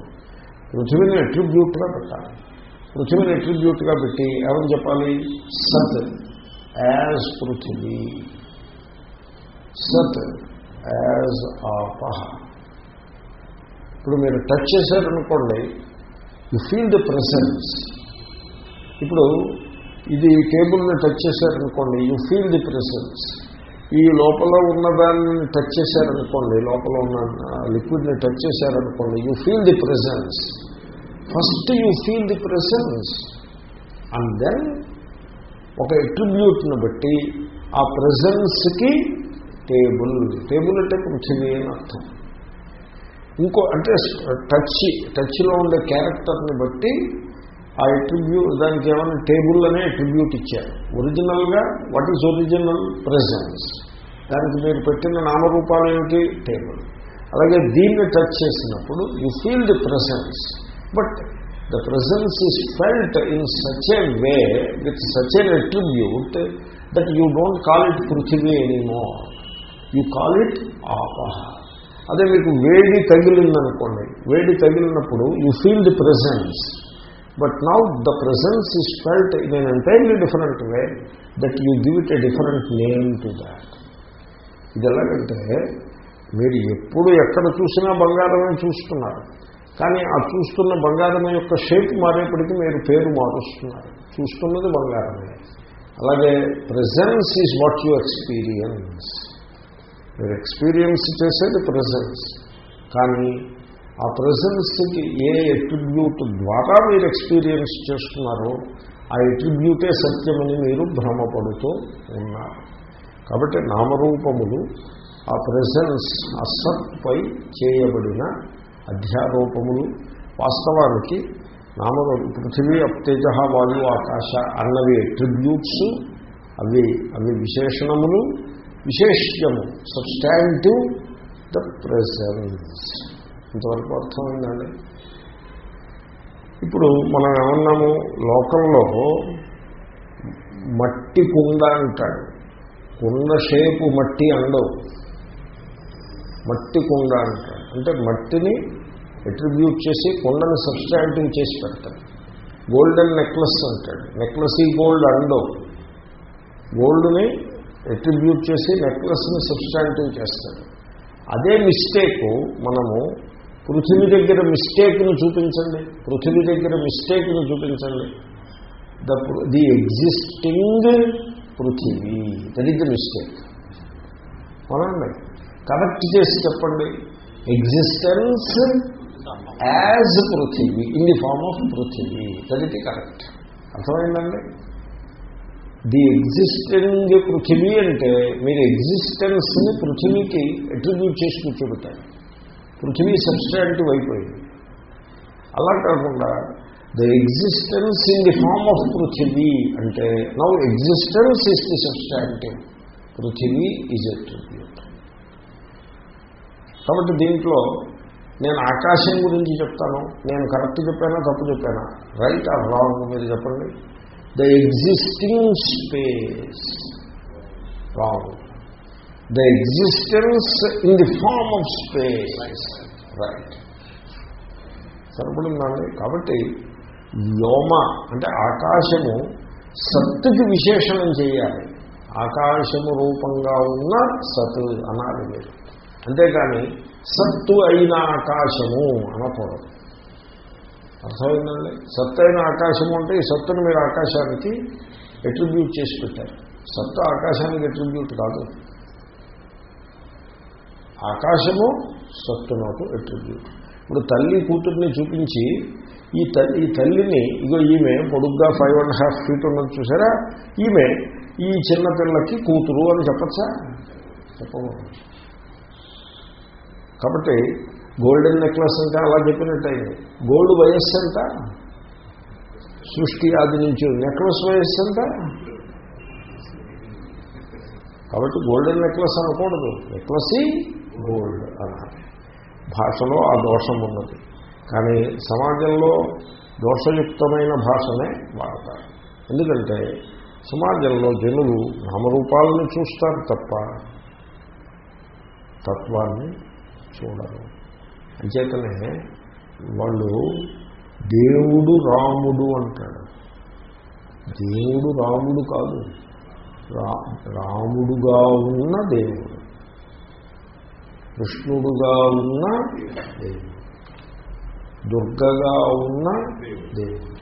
పృథివీని అట్రిబ్యూట్గా పెట్టాలి. పృథివీని అట్రిబ్యూట్గా పెట్టి ఏమని చెప్పాలి? సత్. యాజ్ పృథివీ సత్ యాజ్ ఆపహ ఇప్పుడు మీరు టచ్ చేశారనుకోండి యు ఫీల్ ది ప్రెసెన్స్ ఇప్పుడు ఇది టేబుల్ని టచ్ చేశారనుకోండి యు ఫీల్ ది ప్రెసెన్స్ ఈ లోపల ఉన్నదాన్ని టచ్ చేశారనుకోండి లోపల ఉన్న లిక్విడ్ని టచ్ చేశారనుకోండి you feel the presence first you feel the presence and then ఒక ఎట్రిబ్యూట్ని బట్టి ఆ ప్రజెన్స్కి టేబుల్ టేబుల్ అంటే పృథివీ అని అర్థం? ఇంకో అంటే టచ్ టచ్లో ఉండే క్యారెక్టర్ని బట్టి ఆ ఎట్రిబ్యూట్ దానికి ఏమైనా టేబుల్ అనే ఎట్రిబ్యూట్ ఇచ్చారు. ఒరిజినల్గా వాట్ ఈజ్ ఒరిజినల్ ప్రెసెన్స్ దానికి మీరు పెట్టిన నామరూపాలు ఏమిటి? టేబుల్ అలాగే దీన్ని టచ్ చేసినప్పుడు you feel the presence but the presence is felt in such a way with such an attribute that you don't call it prithvi anymore. You call it apaha. అదే మీకు వేడి తగిలిందనుకోండి. వేడి తగిలినప్పుడు you feel the presence but now the presence is felt in an entirely different way that you give it a different name to that ఇది ఎలాగంటే మీరు ఎప్పుడు ఎక్కడ చూసినా బంగారమే చూస్తున్నారు. కానీ ఆ చూస్తున్న బంగారం యొక్క షేప్ మారేపటికి మీరు పేరు మారుస్తున్నారు. చూస్తున్నది బంగారమే. అలాగే presence is what you experience మీరు ఎక్స్పీరియన్స్ చేసేది ప్రజెన్స్ కానీ ఆ ప్రజెన్స్కి ఏ ఎట్రిబ్యూట్ ద్వారా మీరు ఎక్స్పీరియన్స్ చేస్తున్నారో ఆ ఎట్రిబ్యూటే సత్యమని మీరు భ్రమపడుతూ ఉన్నారు. కాబట్టి నామరూపములు ఆ ప్రజెన్స్ అసత్పై చేయబడిన అధ్యారూపములు వాస్తవానికి నామరూ పృథివీ అప్తేజ వాయు ఆకాశ అన్నవి ట్రిబ్యూట్స్ అవి అవి విశేషణములు విశేష్యము సబ్స్టాంటివ్ ద ప్రెసెన్స్ ఇంతవరకు అర్థమైందండి? ఇప్పుడు మనం ఏమన్నాము? లోకంలో మట్టి కుండ అంటాడు. కుండ షేపు మట్టి అండవు. మట్టి కుండ అంటాడు. అంటే మట్టిని అట్రిబ్యూట్ చేసి కొండను సబ్స్టాంటివ్ చేసి పెడతాడు గోల్డెన్ నెక్లెస్ అంటాడు. నెక్లెస్ ఈ గోల్డ్ అండో గోల్డ్ని అట్రిబ్యూట్ చేసి నెక్లెస్ని సబ్స్టాంటివ్ చేస్తాడు. అదే మిస్టేక్ మనము పృథివీ దగ్గర మిస్టేక్ను చూపించండి. పృథివీ దగ్గర మిస్టేక్ను చూపించండి. ద ది ఎగ్జిస్టింగ్ పృథివీ దట్ ద మిస్టేక్ అవునండి కరెక్ట్ చేసి చెప్పండి. ఎగ్జిస్టెన్స్ యాజ్ పృథివీ ఇన్ ది ఫార్మ్ ఆఫ్ పృథివీ. దట్ ఇట్ కరెక్ట్ అర్థమైందండి? ది ఎగ్జిస్టింగ్ పృథివీ అంటే మీరు ఎగ్జిస్టెన్స్ని పృథివీకి అట్రిబ్యూట్ చేసి కూర్చోబెట్టాలి పృథివీ సబ్స్టాంటివ్ అయిపోయింది. అలా కాకుండా the existence in the form of పృథివీ అంటే now existence is the substantive పృథివీ ఈజ్ అట్రిబ్యూట్ కాబట్టి దీంట్లో నేను ఆకాశం గురించి చెప్తాను నేను కరెక్ట్ చెప్పానా తప్పు చెప్పానా? రైట్ ఆర్ రాంగ్ మీరు చెప్పండి. The existing space wrong the existence in the form of space right సరిపడిందండి. కాబట్టి వ్యోమ అంటే ఆకాశము సత్తుకి విశేషణం చేయాలి. ఆకాశము రూపంగా ఉన్న సత్ అనాలి మీరు. అంతేకాని సత్తు అయిన ఆకాశము అనకూడదు. అర్థమైందండి? సత్తు అయిన ఆకాశము అంటే ఈ సత్తును మీరు ఆకాశానికి ఎట్రిబ్యూట్ చేసి పెట్టారు. సత్తు ఆకాశానికి ఎట్రిబ్యూట్ కాదు. ఆకాశము సత్తు నాకు అట్రిబ్యూట్ ఇప్పుడు తల్లి కూతుర్ని చూపించి ఈ తల్లి ఈ తల్లిని ఇగో ఈమె పొడుగ్గా ఫైవ్ అండ్ హాఫ్ ఫీట్ ఉన్నది చూసారా? ఈమె ఈ చిన్నపిల్లకి కూతురు అని చెప్పచ్చా? చెప్పకూడదు. కాబట్టి గోల్డెన్ నెక్లెస్ అంటే అలా చెప్పినట్టయింది గోల్డ్ వయస్సు ఎంత? సృష్టి ఆది నుంచి నెక్లెస్ వయస్సు ఎంత? కాబట్టి గోల్డెన్ నెక్లెస్ అనకూడదు. నెక్లెస్ గోల్డ్ అనాలి భాషలో ఆ దోషం ఉన్నది. కానీ సమాజంలో దోషయుక్తమైన భాషనే వాడతారు. ఎందుకంటే సమాజంలో జనులు నామరూపాలను చూస్తారు తప్ప తత్వాన్ని చూడరు అంచేతనే వాళ్ళు దేవుడు రాముడు అంటాడు. దేవుడు రాముడు కాదు. రా రాముడుగా ఉన్న దేవుడు. కృష్ణుడుగా ఉన్న దేవుడు. దుర్గగా ఉన్న దేవుడు.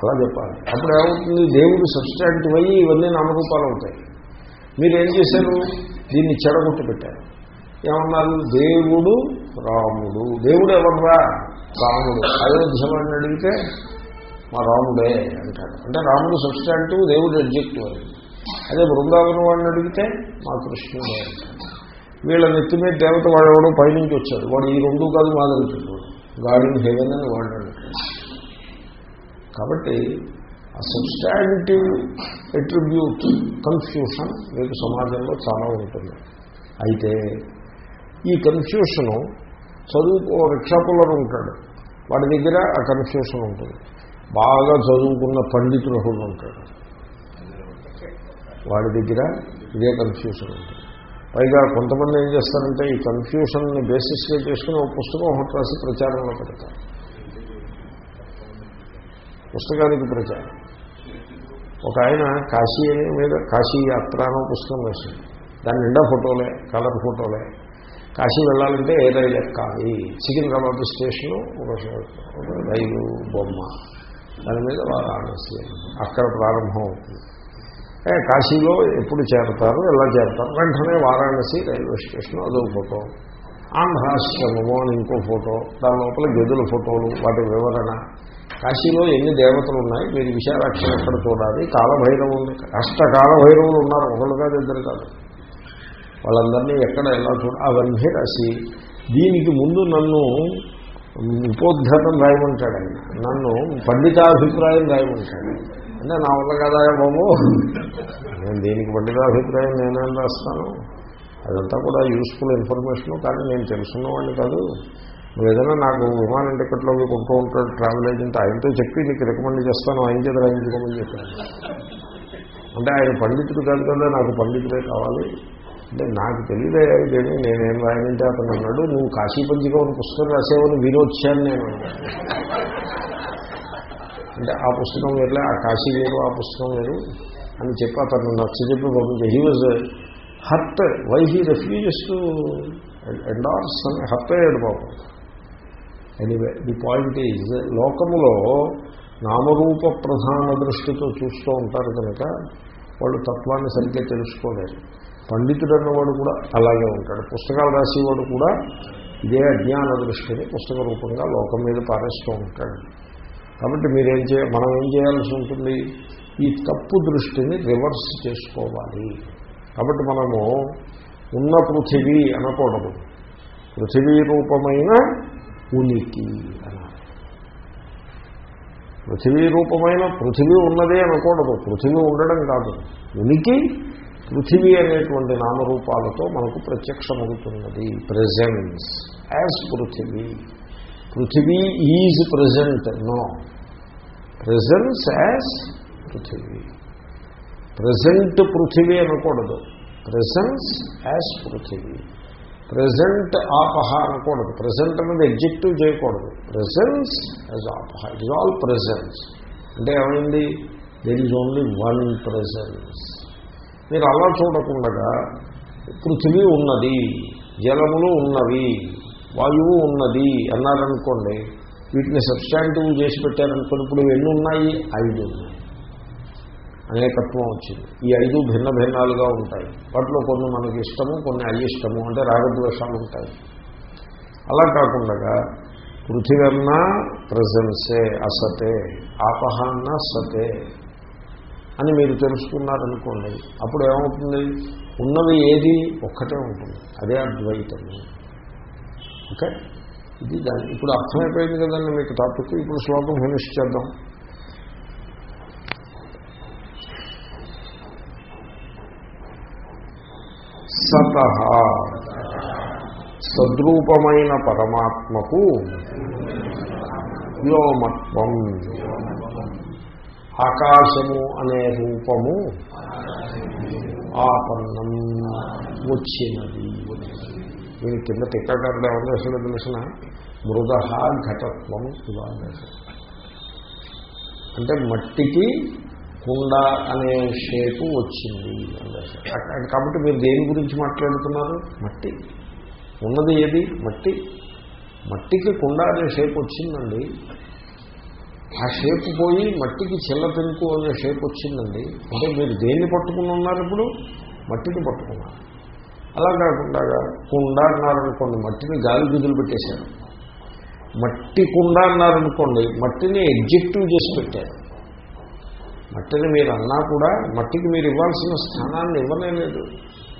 అలా చెప్పాలి. అప్పుడు ఏమవుతుంది? దేవుడు సబ్స్టాంటివ్ అయ్యి ఇవన్నీ నామరూపాలు అవుతాయి. మీరేం చేశారు? దీన్ని చెడగొట్టు పెట్టారు ఏమన్నారు? దేవుడు రాముడు. దేవుడు ఎవర్రా? రాముడు. అయోధ్యమని అడిగితే మా రాముడే అంటాడు. అంటే రాముడు సబ్స్టాంటివ్ దేవుడు ఎడ్జెక్టివ్ అని అదే బృందావనం వాడిని అడిగితే మా కృష్ణుడే అంటాడు. వీళ్ళ నెత్తి మీద దేవత వాడేవాడు పైనుంచి వచ్చాడు. వాడు ఈ రెండు కాదు మాదలుచుంటాడు గాడ్ ఇన్ హెవెన్ అని వాడు అంటాడు. కాబట్టి ఆ సబ్స్టాంటివ్ ఎట్రిబ్యూట్ కన్ఫ్యూషన్ మీకు సమాజంలో చాలా ఉంటుంది. అయితే ఈ కన్ఫ్యూషను చదువుకో రిక్షాపుల్లరు ఉంటాడు. వాడి దగ్గర ఆ కన్ఫ్యూషన్ ఉంటుంది. బాగా చదువుకున్న పండితుడు ఒకడు ఉంటాడు. వాడి దగ్గర ఇదే కన్ఫ్యూషన్ ఉంటుంది. పైగా కొంతమంది ఏం చేస్తారంటే ఈ కన్ఫ్యూషన్ని బేసిస్గా చేసుకుని ఒక పుస్తకం ఒకటి రాసి ప్రచారంలో పెడతారు. పుస్తకానికి ప్రచారం. ఒక ఆయన కాశీ అనే మీద కాశీ యాత్ర అనే పుస్తకం వేసింది దాని నిండా ఫోటోలే కలర్ ఫోటోలే. కాశీ వెళ్ళాలంటే ఏ రైలు ఎక్కాలి సికింద్రాబాద్ స్టేషను ఒక రైలు బొమ్మ. దాని మీద వారాణసి అక్కడ ప్రారంభం అవుతుంది కాశీలో ఎప్పుడు చేరతారు ఎలా చేరతారు? వెంటనే వారాణసి రైల్వే స్టేషన్ అదో ఫోటో. ఆంధ్రాశ్రమము అని ఇంకో ఫోటో. దాని లోపల గదుల ఫోటోలు వాటి వివరణ. కాశీలో ఎన్ని దేవతలు ఉన్నాయి మీరు విశాలాక్షం ఎక్కడ చూడాలి? కాలభైరవులు అష్ట కాలభైరవులు ఉన్నారు ఒకళ్ళు కాదు ఇద్దరు కాదు. వాళ్ళందరినీ ఎక్కడ ఎలా చూడ అవన్నీ రాసి దీనికి ముందు నన్ను ఉపోద్ఘాతం రాయమంటాడు ఆయన. నన్ను పండితాభిప్రాయం రాయమంటాడు అంటే నా వల్ల కదా బాబు? నేను దీనికి పండితాభిప్రాయం నేనేం రాస్తాను? అదంతా కూడా యూస్ఫుల్ ఇన్ఫర్మేషన్ కానీ నేను తెలుసుకున్నవాడిని కాదు. నువ్వు ఏదైనా నాకు విమానం టికెట్లో కొంటూ ఉంటాడు ట్రావెల్ ఏజెంట్ ఆయనతో చెప్పి నీకు రికమెండ్ చేస్తాను ఆయన చేత రాయించుకోమని చెప్పాను అంటే ఆయన పండితుడు కాదు కదా నాకు పండితుడే కావాలి. అంటే నాకు తెలియదే ఇదేమి నేనేం రాయనంటే అతను అన్నాడు నువ్వు కాశీ పంచిగా ఉన్న పుస్తకం రాసేవని వినొచ్చాను నేను అంటే ఆ పుస్తకం వేరులే ఆ కాశీ వేరు ఆ పుస్తకం వేరు అని చెప్పి అతను నచ్చ చెప్పి పంపించే he was hurt why he refuses to endorse అని హర్ట్ అయ్యాడు బాబు ఎనీవే ది పాయింట్ ఈజ్ లోకములో నామరూప ప్రధాన దృష్టితో చూస్తూ ఉంటారు కనుక వాళ్ళు తత్వాన్ని సరిగ్గా తెలుసుకోలేరు. పండితుడు అన్నవాడు కూడా అలాగే ఉంటాడు. పుస్తకాలు రాసేవాడు కూడా ఇదే అజ్ఞాన దృష్టిని పుస్తక రూపంగా లోకం మీద పారేస్తూ ఉంటాడు. కాబట్టి మీరేం చేయ మనం ఏం చేయాల్సి ఉంటుంది? ఈ తప్పు దృష్టిని రివర్స్ చేసుకోవాలి. కాబట్టి మనము ఉన్న పృథివీ అనకూడదు. పృథివీ రూపమైన ఉనికి అనాలి. పృథివీ రూపమైన పృథివీ ఉన్నదే అనకూడదు. పృథివీ ఉండడం కాదు. ఉనికి పృథివీ అనేటువంటి నామరూపాలతో మనకు ప్రత్యక్షమవుతున్నది. ప్రజెన్స్ యాజ్ పృథివీ. పృథివీ is present no presence as పృథివీ. ప్రజెంట్ పృథివీ అనకూడదు. ప్రజెన్స్ యాజ్ పృథివీ. ప్రజెంట్ ఆపహ అనకూడదు. ప్రజెంట్ అనేది ఎగ్జెక్టివ్ చేయకూడదు. ప్రజెన్స్ యాజ్ ఆపహ. ఇట్ ఇస్ ఆల్ ప్రజెన్స్ అంటే ఏమైంది? There is only one presence మీరు అలా చూడకుండా పృథివీ ఉన్నది జలములు ఉన్నవి వాయువు ఉన్నది అన్నారనుకోండి వీటిని సబ్స్టాంటివ్ చేసి పెట్టారనుకోండి ఇప్పుడు ఎన్ని ఉన్నాయి? ఐదు. అనేకత్వం వచ్చింది. ఈ ఐదు భిన్న భిన్నాలుగా ఉంటాయి. వాటిలో కొన్ని మనకి ఇష్టము కొన్ని అయిష్టము అంటే రాగద్వేషాలు ఉంటాయి. అలా కాకుండా పృథివన్నా ప్రజెన్సే అసతే ఆపహాన్న సతే అని మీరు తెలుసుకున్నారనుకోండి అప్పుడు ఏమవుతుంది? ఉన్నది ఏది ఒక్కటే ఉంటుంది. అదే అద్వైతం ఓకే? ఇది దాని ఇప్పుడు అర్థమైపోయింది కదండి మీకు టాపిక్. ఇప్పుడు శ్లోకం ఫినిష్ చేద్దాం. సత సద్రూపమైన పరమాత్మకు వ్యోమత్వం. ఆకాశము అనే రూపము ఆపన్నం వచ్చినది. దీని కింద టిక్కాకారుడు ఎవరు చేసిన తెలిసిన? మృద ఘటత్వం అంటే మట్టికి కుండ అనే షేపు వచ్చింది అని కాబట్టి మీరు దేని గురించి మాట్లాడుతున్నారు? మట్టి. ఉన్నది ఏది? మట్టి. మట్టికి కుండ అనే షేప్ వచ్చిందండి. ఆ షేప్ పోయి మట్టికి చిల్ల పెంకు అనే షేప్ వచ్చిందండి. అంటే మీరు దేన్ని పట్టుకుని ఉన్నారు ఇప్పుడు? మట్టిని పట్టుకున్నారు. అలా కాకుండా కుండ అన్నారనుకోండి మట్టిని గాలి గుదులు పెట్టేశారు. మట్టి కుండ అన్నారనుకోండి మట్టిని ఎగ్జిక్టివ్ చేసి పెట్టారు. మట్టిని మీరు అన్నా కూడా మట్టికి మీరు ఇవ్వాల్సిన స్థానాన్ని ఇవ్వనే లేదు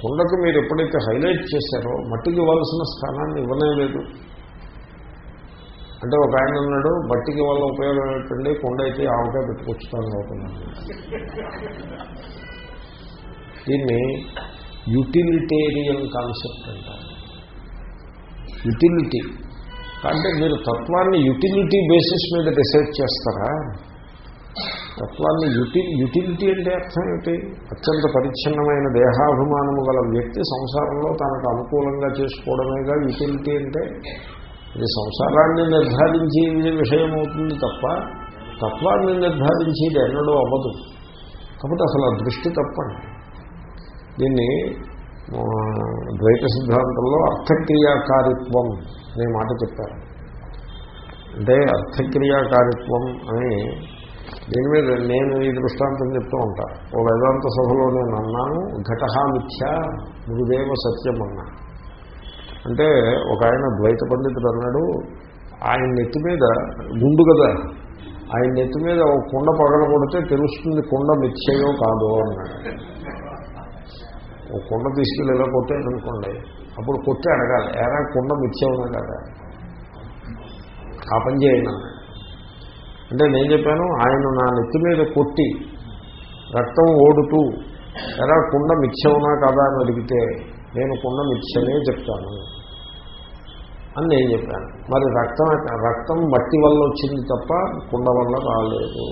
కుండకు మీరు ఎప్పుడైతే హైలైట్ చేశారో మట్టికి ఇవ్వాల్సిన స్థానాన్ని ఇవ్వనే లేదు అంటే ఒక ఆయన ఉన్నాడు మట్టికి వల్ల ఉపయోగం ఏంటండి కొండ అయితే ఆవకాయ పెట్టుకొచ్చుతాను అవుతున్నాను దీన్ని యూటిలిటేరియన్ కాన్సెప్ట్ అంటారు. యుటిలిటీ. అంటే మీరు తత్వాన్ని యుటిలిటీ బేసిస్ మీద డిసైడ్ చేస్తారా? తత్వాన్ని యుటి యుటిలిటీ అంటే అర్థం ఏంటి అత్యంత పరిచ్ఛిన్నమైన దేహాభిమానము గల వ్యక్తి సంసారంలో తనకు అనుకూలంగా చేసుకోవడమేగా యుటిలిటీ అంటే? ఇది సంసారాన్ని నిర్ధారించి విషయం అవుతుంది తప్ప తత్వాన్ని నిర్ధారించేది ఎన్నడూ అవ్వదు. కాబట్టి అసలు ఆ దృష్టి తప్పండి. దీన్ని ద్వైత సిద్ధాంతంలో అర్థక్రియాకారిత్వం అనే మాట చెప్పారు. అంటే అర్థక్రియాకారిత్వం అని దీని మీద నేను ఈ దృష్టాంతం చెప్తూ ఉంటాను ఓ వేదాంత సభలో నేను అన్నాను ఘటహా మిథ్య మృదేవ సత్యం అన్నాను అంటే ఒక ఆయన ద్వైత పండితుడు అన్నాడు ఆయన నెత్తి మీద గుండు కదా ఆయన నెత్తి మీద ఒక కుండ పగల కొడితే తెలుస్తుంది కుండ మిచ్చయో కాదో అన్నాడు. ఒక కుండ తీసుకెళ్ళి ఎలా కొట్టేదనుకోండి అప్పుడు కొట్టి అడగాలి ఎరా కుండ మిథ్యవునా కదా ఆ పని చేయను? అంటే నేను చెప్పాను ఆయన నా నెత్తి మీద కొట్టి రక్తం ఓడుతూ ఎరా కుండ మిథ్యవునా కదా? అని అడిగితే నేను కొన్న మిథ్యనే చెప్తాను. అని నేను చెప్పాను. మరి రక్తం రక్తం మట్టి వల్ల వచ్చింది తప్ప కుండ వల్ల రాలేదు.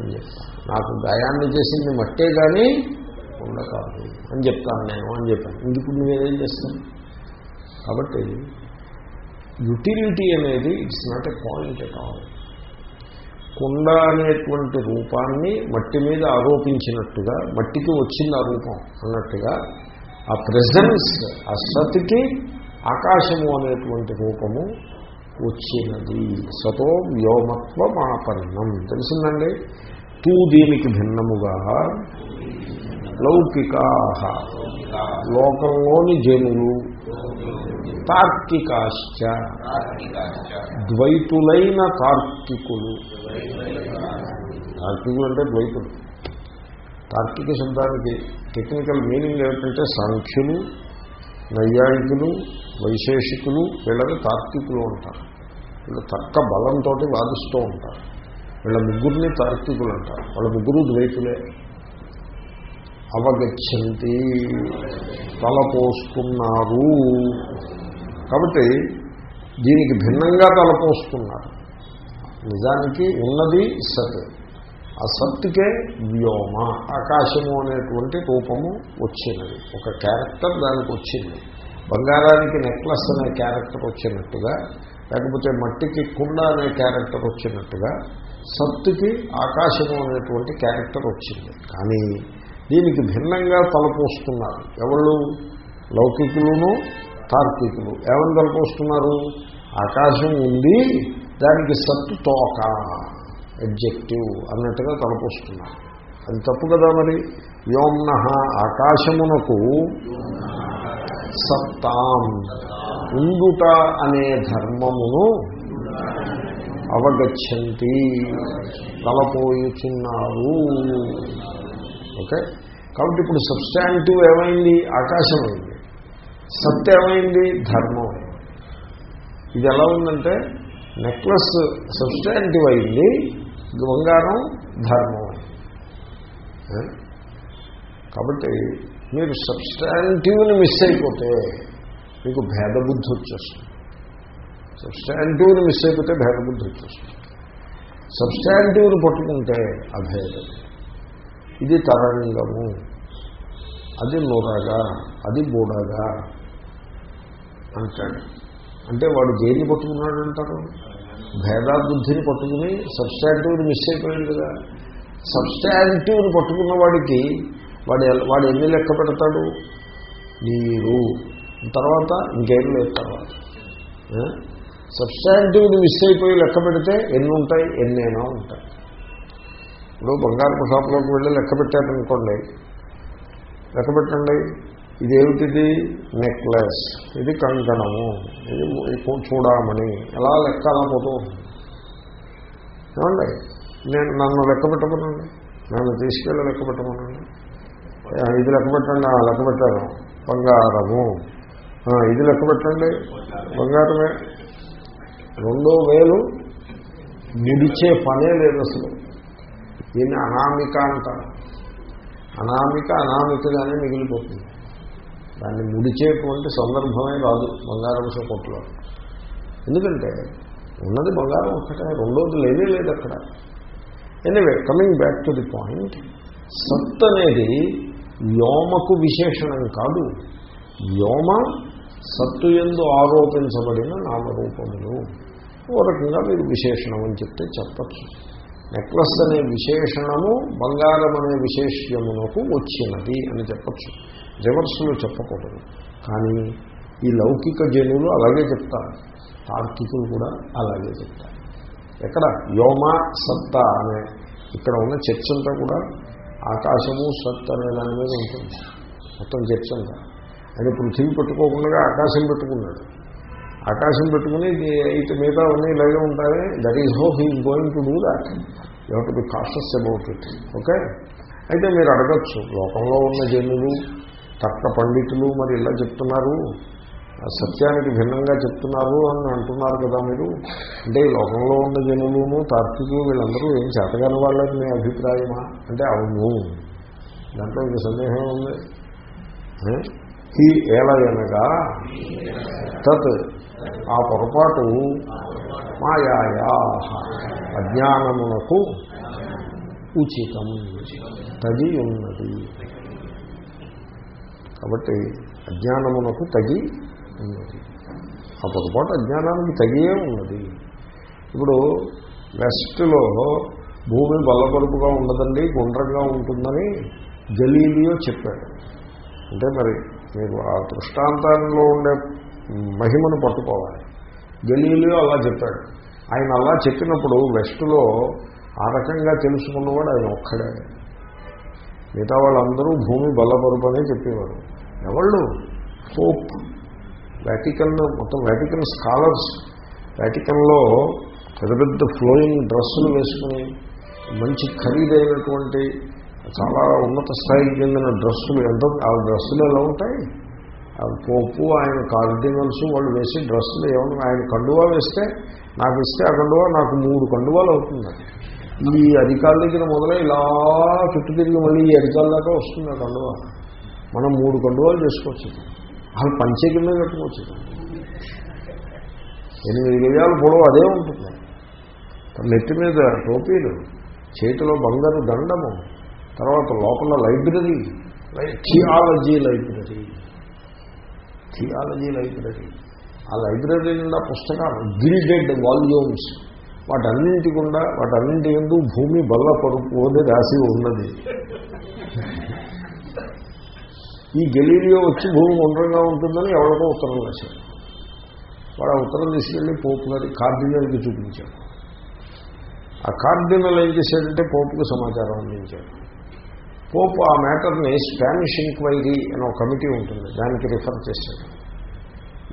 అని చెప్తాను నాకు గాయాన్ని చేసింది మట్టే కానీ కుండ కాదు. అని చెప్తాను నేను అని చెప్పాను. ఇందుకు నువ్వేం చేస్తాను కాబట్టి యుటిలిటీ అనేది it's not a point at all. కుండ అనేటువంటి రూపాన్ని మట్టి మీద ఆరోపించినట్టుగా మట్టికి వచ్చింది ఆ రూపం అన్నట్టుగా ఆ ప్రజెన్స్ ఆ సతికి ఆకాశము అనేటువంటి రూపము వచ్చినది. సతో వ్యోమత్వమాపన్నం తెలిసిందండి? తూ దీనికి భిన్నముగా లౌకికా లోకంలోని జనులు తార్కికాశ్చ. ద్వైతులైన తార్కికులు. తార్కికులు అంటే ద్వైతులు. తార్కిక శబ్దానికి టెక్నికల్ మీనింగ్ ఏమిటంటే సాంఖ్యులు నైయాయికులు వైశేషికులు వీళ్ళని తార్కికులు అంటారు. వీళ్ళు తర్క బలంతో వాదిస్తూ ఉంటారు. వీళ్ళ ముగ్గురిని తార్కికులు అంటారు. వాళ్ళ ముగ్గురు ద్వైతులే. అవగచ్చంతి తలపోస్తున్నారు కాబట్టి దీనికి భిన్నంగా తలపోస్తున్నారు నిజానికి ఉన్నది సత్. ఆ సత్తుకే వ్యోమ ఆకాశము అనేటువంటి రూపము వచ్చినది. ఒక క్యారెక్టర్ దానికి వచ్చింది. బంగారానికి నెక్లెస్ అనే క్యారెక్టర్ వచ్చినట్టుగా లేకపోతే మట్టికి కుండ అనే క్యారెక్టర్ వచ్చినట్టుగా సత్తుకి ఆకాశము అనేటువంటి క్యారెక్టర్ వచ్చింది. కానీ దీనికి భిన్నంగా తలపోస్తున్నారు ఎవళ్ళు? లౌకికులను తార్కికులు ఏమని తలపోస్తున్నారు ఆకాశం ఉంది దానికి సత్తు తోక ఎడ్జెక్టివ్ అన్నట్టుగా తలపోస్తున్నారు. అది తప్పు కదా మరి? వ్యోమ్న ఆకాశమునకు సత్తాం ఉండుట అనే ధర్మమును అవగచ్చంతి. తలపోయుచున్నారు ఓకే? కాబట్టి ఇప్పుడు సబ్స్టాంటివ్ ఏమైంది? ఆకాశం అయింది సత్ ఏమైంది ధర్మం. ఇది ఎలా ఉందంటే నెక్లెస్ సబ్స్టాంటివ్ అయింది బంగారం ధర్మం. కాబట్టి మీరు సబ్స్టాంటివ్ని మిస్ అయిపోతే మీకు భేదబుద్ధి వచ్చేస్తుంది. సబ్స్టాంటివ్ని మిస్ అయిపోతే భేదబుద్ధి వచ్చేస్తుంది. సబ్స్టాంటివ్ని పట్టుకుంటే అభేదం. ఇది తరంగము. అది నూరగా అది బూడగా. అంటాడు. అంటే వాడు దేన్ని పట్టుకున్నాడు అంటారు భేదాబుద్ధిని పట్టుకుని సబ్స్టాంటివ్ని మిస్ అయిపోయాడు కదా. సబ్స్టాంటివ్ని పట్టుకున్న వాడికి వాడు ఎల్- వాడు ఎన్ని లెక్క పెడతాడు? నీరు. తర్వాత ఇంకేం లేదు తర్వాత. సబ్స్టాంటివ్ని మిస్ అయిపోయి లెక్క పెడితే ఎన్ని ఉంటాయి? ఎన్నైనా ఉంటాయి. ఇప్పుడు బంగారపు షాప్లోకి వెళ్ళి లెక్క పెట్టారనుకోండి. లెక్క పెట్టండి. ఇదేమిటిది? నెక్లెస్. ఇది కంకణము. ఇది ఇది చూడమని ఎలా లెక్క అలా పోతూ ఉంటుంది? ఏమండి? నేను నన్ను లెక్క పెట్టమనండి. నన్ను తీసుకెళ్ళి లెక్క పెట్టమనండి. ఇది లెక్క పెట్టండి. ఆ, లెక్క పెట్టాను బంగారము. ఇది లెక్క పెట్టండి. బంగారమే. రెండో వేలు ముడిచే పనే లేదు అసలు. దీన్ని అనామిక అంటారు. అనామిక అనామికగానే మిగిలిపోతుంది. దాన్ని ముడిచేటువంటి సందర్భమే రాదు బంగారం కొట్లో ఎందుకంటే ఉన్నది బంగారం ఒక్కటే రెండోది లేనే లేదు అక్కడ. Anyway coming back to the point సత్ అనేది వ్యోమకు విశేషణం కాదు. వ్యోమ సత్తు ఎందు ఆరోపించబడిన నామరూపములు. ఓ రకంగా మీరు విశేషణం అని చెప్తే చెప్పచ్చు. నెక్లెస్ అనే విశేషణము బంగారం అనే విశేష్యమునకు వచ్చినది అని చెప్పచ్చు. రివర్స్లో చెప్పకూడదు. కానీ ఈ లౌకిక జనులు అలాగే చెప్తారు. తార్కికులు కూడా అలాగే చెప్తారు. ఎక్కడ? వ్యోమ సత్త అనే ఇక్కడ ఉన్న చర్చ అంతా కూడా ఆకాశము సత్ అనే దాని మీద ఉంటుంది. మొత్తం చర్చ అంతా. ఆయన పృథివీ పెట్టుకోకుండా ఆకాశం పెట్టుకున్నాడు. ఆకాశం పెట్టుకుని ఇటు మిగతా అన్నీ ఇలాగే ఉంటాయి. That is how he going to do that you to be cautious about it okay అయితే మీరు అడగచ్చు లోకంలో ఉన్న జనులు తర్క పండితులు మరి ఇలా చెప్తున్నారు. సత్యానికి భిన్నంగా చెప్తున్నారు అని అంటున్నారు కదా మీరు. అంటే ఈ లోకంలో ఉన్న జనులును తార్కికులు వీళ్ళందరూ ఏం చేతగాని వాళ్ళని మీ అభిప్రాయమా? అంటే అవును. దాంట్లో ఇంక సందేహం ఉంది. ఈ ఏలయనగా తత్ ఆ పొరపాటు మాయాయా అజ్ఞానమునకు ఉచితం తది ఉన్నది కాబట్టి అజ్ఞానమునకు తగి ఉన్నది. ఆ పొరపాటు అజ్ఞానానికి తగియే ఉన్నది. ఇప్పుడు వెస్ట్లో భూమి బల్లపరుపుగా ఉండదండి గుండ్రంగా ఉంటుందని గలీలియో చెప్పాడు. అంటే మరి మీరు ఆ దృష్టాంతంలో ఉండే మహిమను పట్టుకోవాలి. గలీలియో అలా చెప్పాడు. ఆయన అలా చెప్పినప్పుడు వెస్ట్లో ఆ రకంగా తెలుసుకున్నవాడు ఆయన ఒక్కడే. మిగతా వాళ్ళందరూ భూమి బల్లపరుపు అనే చెప్పేవారు. ఎవళ్ళు? పోప్ వాటికన్ మొత్తం వాటికన్ స్కాలర్స్ వాటికన్లో పెద్ద పెద్ద ఫ్లోయింగ్ డ్రెస్సులు వేసుకుని మంచి ఖరీదైనటువంటి చాలా ఉన్నత స్థాయికి చెందిన డ్రెస్సులు ఎంత ఆ డ్రెస్సులు ఎలా ఉంటాయి? ఆ పోపు ఆయన కార్డినల్స్ వాళ్ళు వేసి డ్రెస్సులు ఏమన్నా ఆయన కండువా వేస్తే నాకు ఇస్తే ఆ కండువా నాకు మూడు కండువాలు అవుతుంది. ఈ అధికారుల దగ్గర మొదలై ఇలా చుట్టూ తిరిగి మళ్ళీ ఈ అధికారుల దాకా వస్తుంది ఆ కండువా. మనం మూడు కండువాలు చేసుకోవచ్చు అసలు పంచే కింద కట్టుకోవచ్చు. ఎనిమిది గజాలు పొడవు అదే ఉంటుంది. నెత్తి మీద టోపీలు చేతిలో బంగారు దండము తర్వాత లోపల library theology library. Theology library. ఆ లైబ్రరీ నిండా పుస్తకాలు గిల్డెడ్ వాల్యూమ్స్. వాటన్నింటి గుండా వాటన్నింటి ఎందు భూమి బల్ల పరుపు అని రాసి ఉన్నది. ఈ గెలీలియో వచ్చి భూమి గుండ్రంగా ఉంటుందని ఎవరికో ఉత్తరం రాశాడు వాడు ఆ ఉత్తరం తీసుకెళ్ళి పోపు గారి కార్డినల్కి చూపించాడు. ఆ కార్డినల్ ఏం చేశాడంటే పోపుకి సమాచారం అందించాడు. పోపు ఆ మ్యాటర్ని స్పానిష్ ఎంక్వైరీ అనే ఒక కమిటీ ఉంటుంది దానికి రిఫర్ చేశాడు.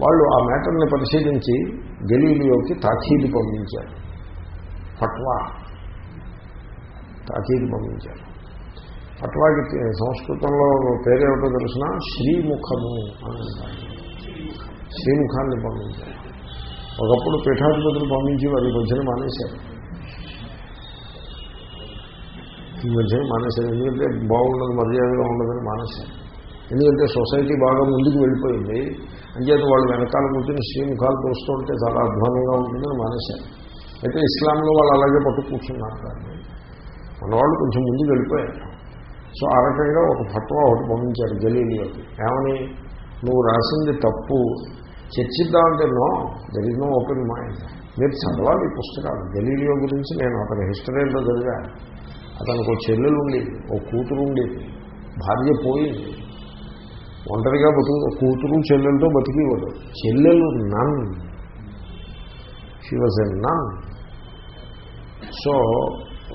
వాళ్ళు ఆ మ్యాటర్ని పరిశీలించి గెలీలియోకి తాఖీది పంపించారు. ఫట్వా తాఖీది పంపించారు. అట్లాగే సంస్కృతంలో పేరేమిటో తెలిసిన శ్రీముఖము అని శ్రీముఖాన్ని పంపించారు. ఒకప్పుడు పీఠాధిపతులు పంపించి వారి మధ్యన మానేశారు. ఈ మధ్యన మానేశారు. ఎందుకంటే బాగుండదు మర్యాదగా ఉండదని మానేశారు. ఎందుకంటే సొసైటీ బాగా ముందుకు వెళ్ళిపోయింది. అంచేత వాళ్ళు వెనకాల కూర్చొని శ్రీముఖాలు చూస్తుంటే చాలా అధ్వానంగా ఉంటుందని మానేశారు. అయితే ఇస్లాంలో వాళ్ళు అలాగే పట్టు కూర్చున్నారు. కానీ మన వాళ్ళు కొంచెం ముందుకు వెళ్ళిపోయారు. సో ఆ రకంగా ఒక ఫత్వా ఒకటి పంపించారు జలీలియోకి ఏమని? నువ్వు రాసింది తప్పు. చర్చిద్దామంటే no. There is no open mind మీరు చదవాలి ఈ పుస్తకాలు. గలీలియో గురించి నేను అతని హిస్టరీలో చదివా. అతనికి ఒక చెల్లెలు ఉండేది ఒక కూతురు ఉండేది భార్య పోయింది. ఒంటరిగా బతుకు కూతురు చెల్లెలతో బతికేవాడు. చెల్లెలు nun. She was a nun so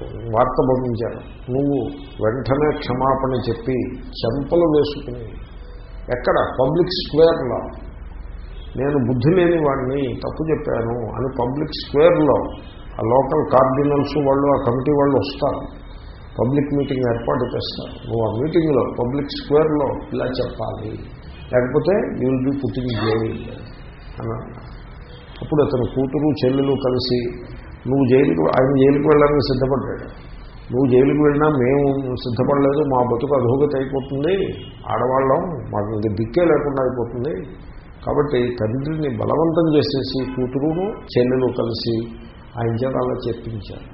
వార్త పంపించాను నువ్వు వెంటనే క్షమాపణ చెప్పి చెంపలు వేసుకుని ఎక్కడ? పబ్లిక్ స్క్వేర్లో. నేను బుద్ధి లేని వాడిని తప్పు చెప్పాను అని పబ్లిక్ స్క్వేర్లో ఆ లోకల్ కార్డినల్స్ వాళ్ళు ఆ కమిటీ వాళ్ళు వస్తారు. పబ్లిక్ మీటింగ్ ఏర్పాటు చేస్తారు. నువ్వు ఆ మీటింగ్లో పబ్లిక్ స్క్వేర్లో ఇలా చెప్పాలి. లేకపోతే you will be putting jail అని అప్పుడు అతను కూతురు చెల్లెలు కలిసి నువ్వు జైలుకు ఆయన జైలుకు వెళ్ళడానికి సిద్ధపడ్డాడు. నువ్వు జైలుకు వెళ్ళినా మేము సిద్ధపడలేదు మా బతుకు అధోగతి అయిపోతుంది ఆడవాళ్ళం మాకు ఇంక దిక్కే లేకుండా అయిపోతుంది. కాబట్టి తండ్రిని బలవంతం చేసేసి కూతురును చెల్లెలు కలిసి ఆయన చేత అలా చెప్పించారు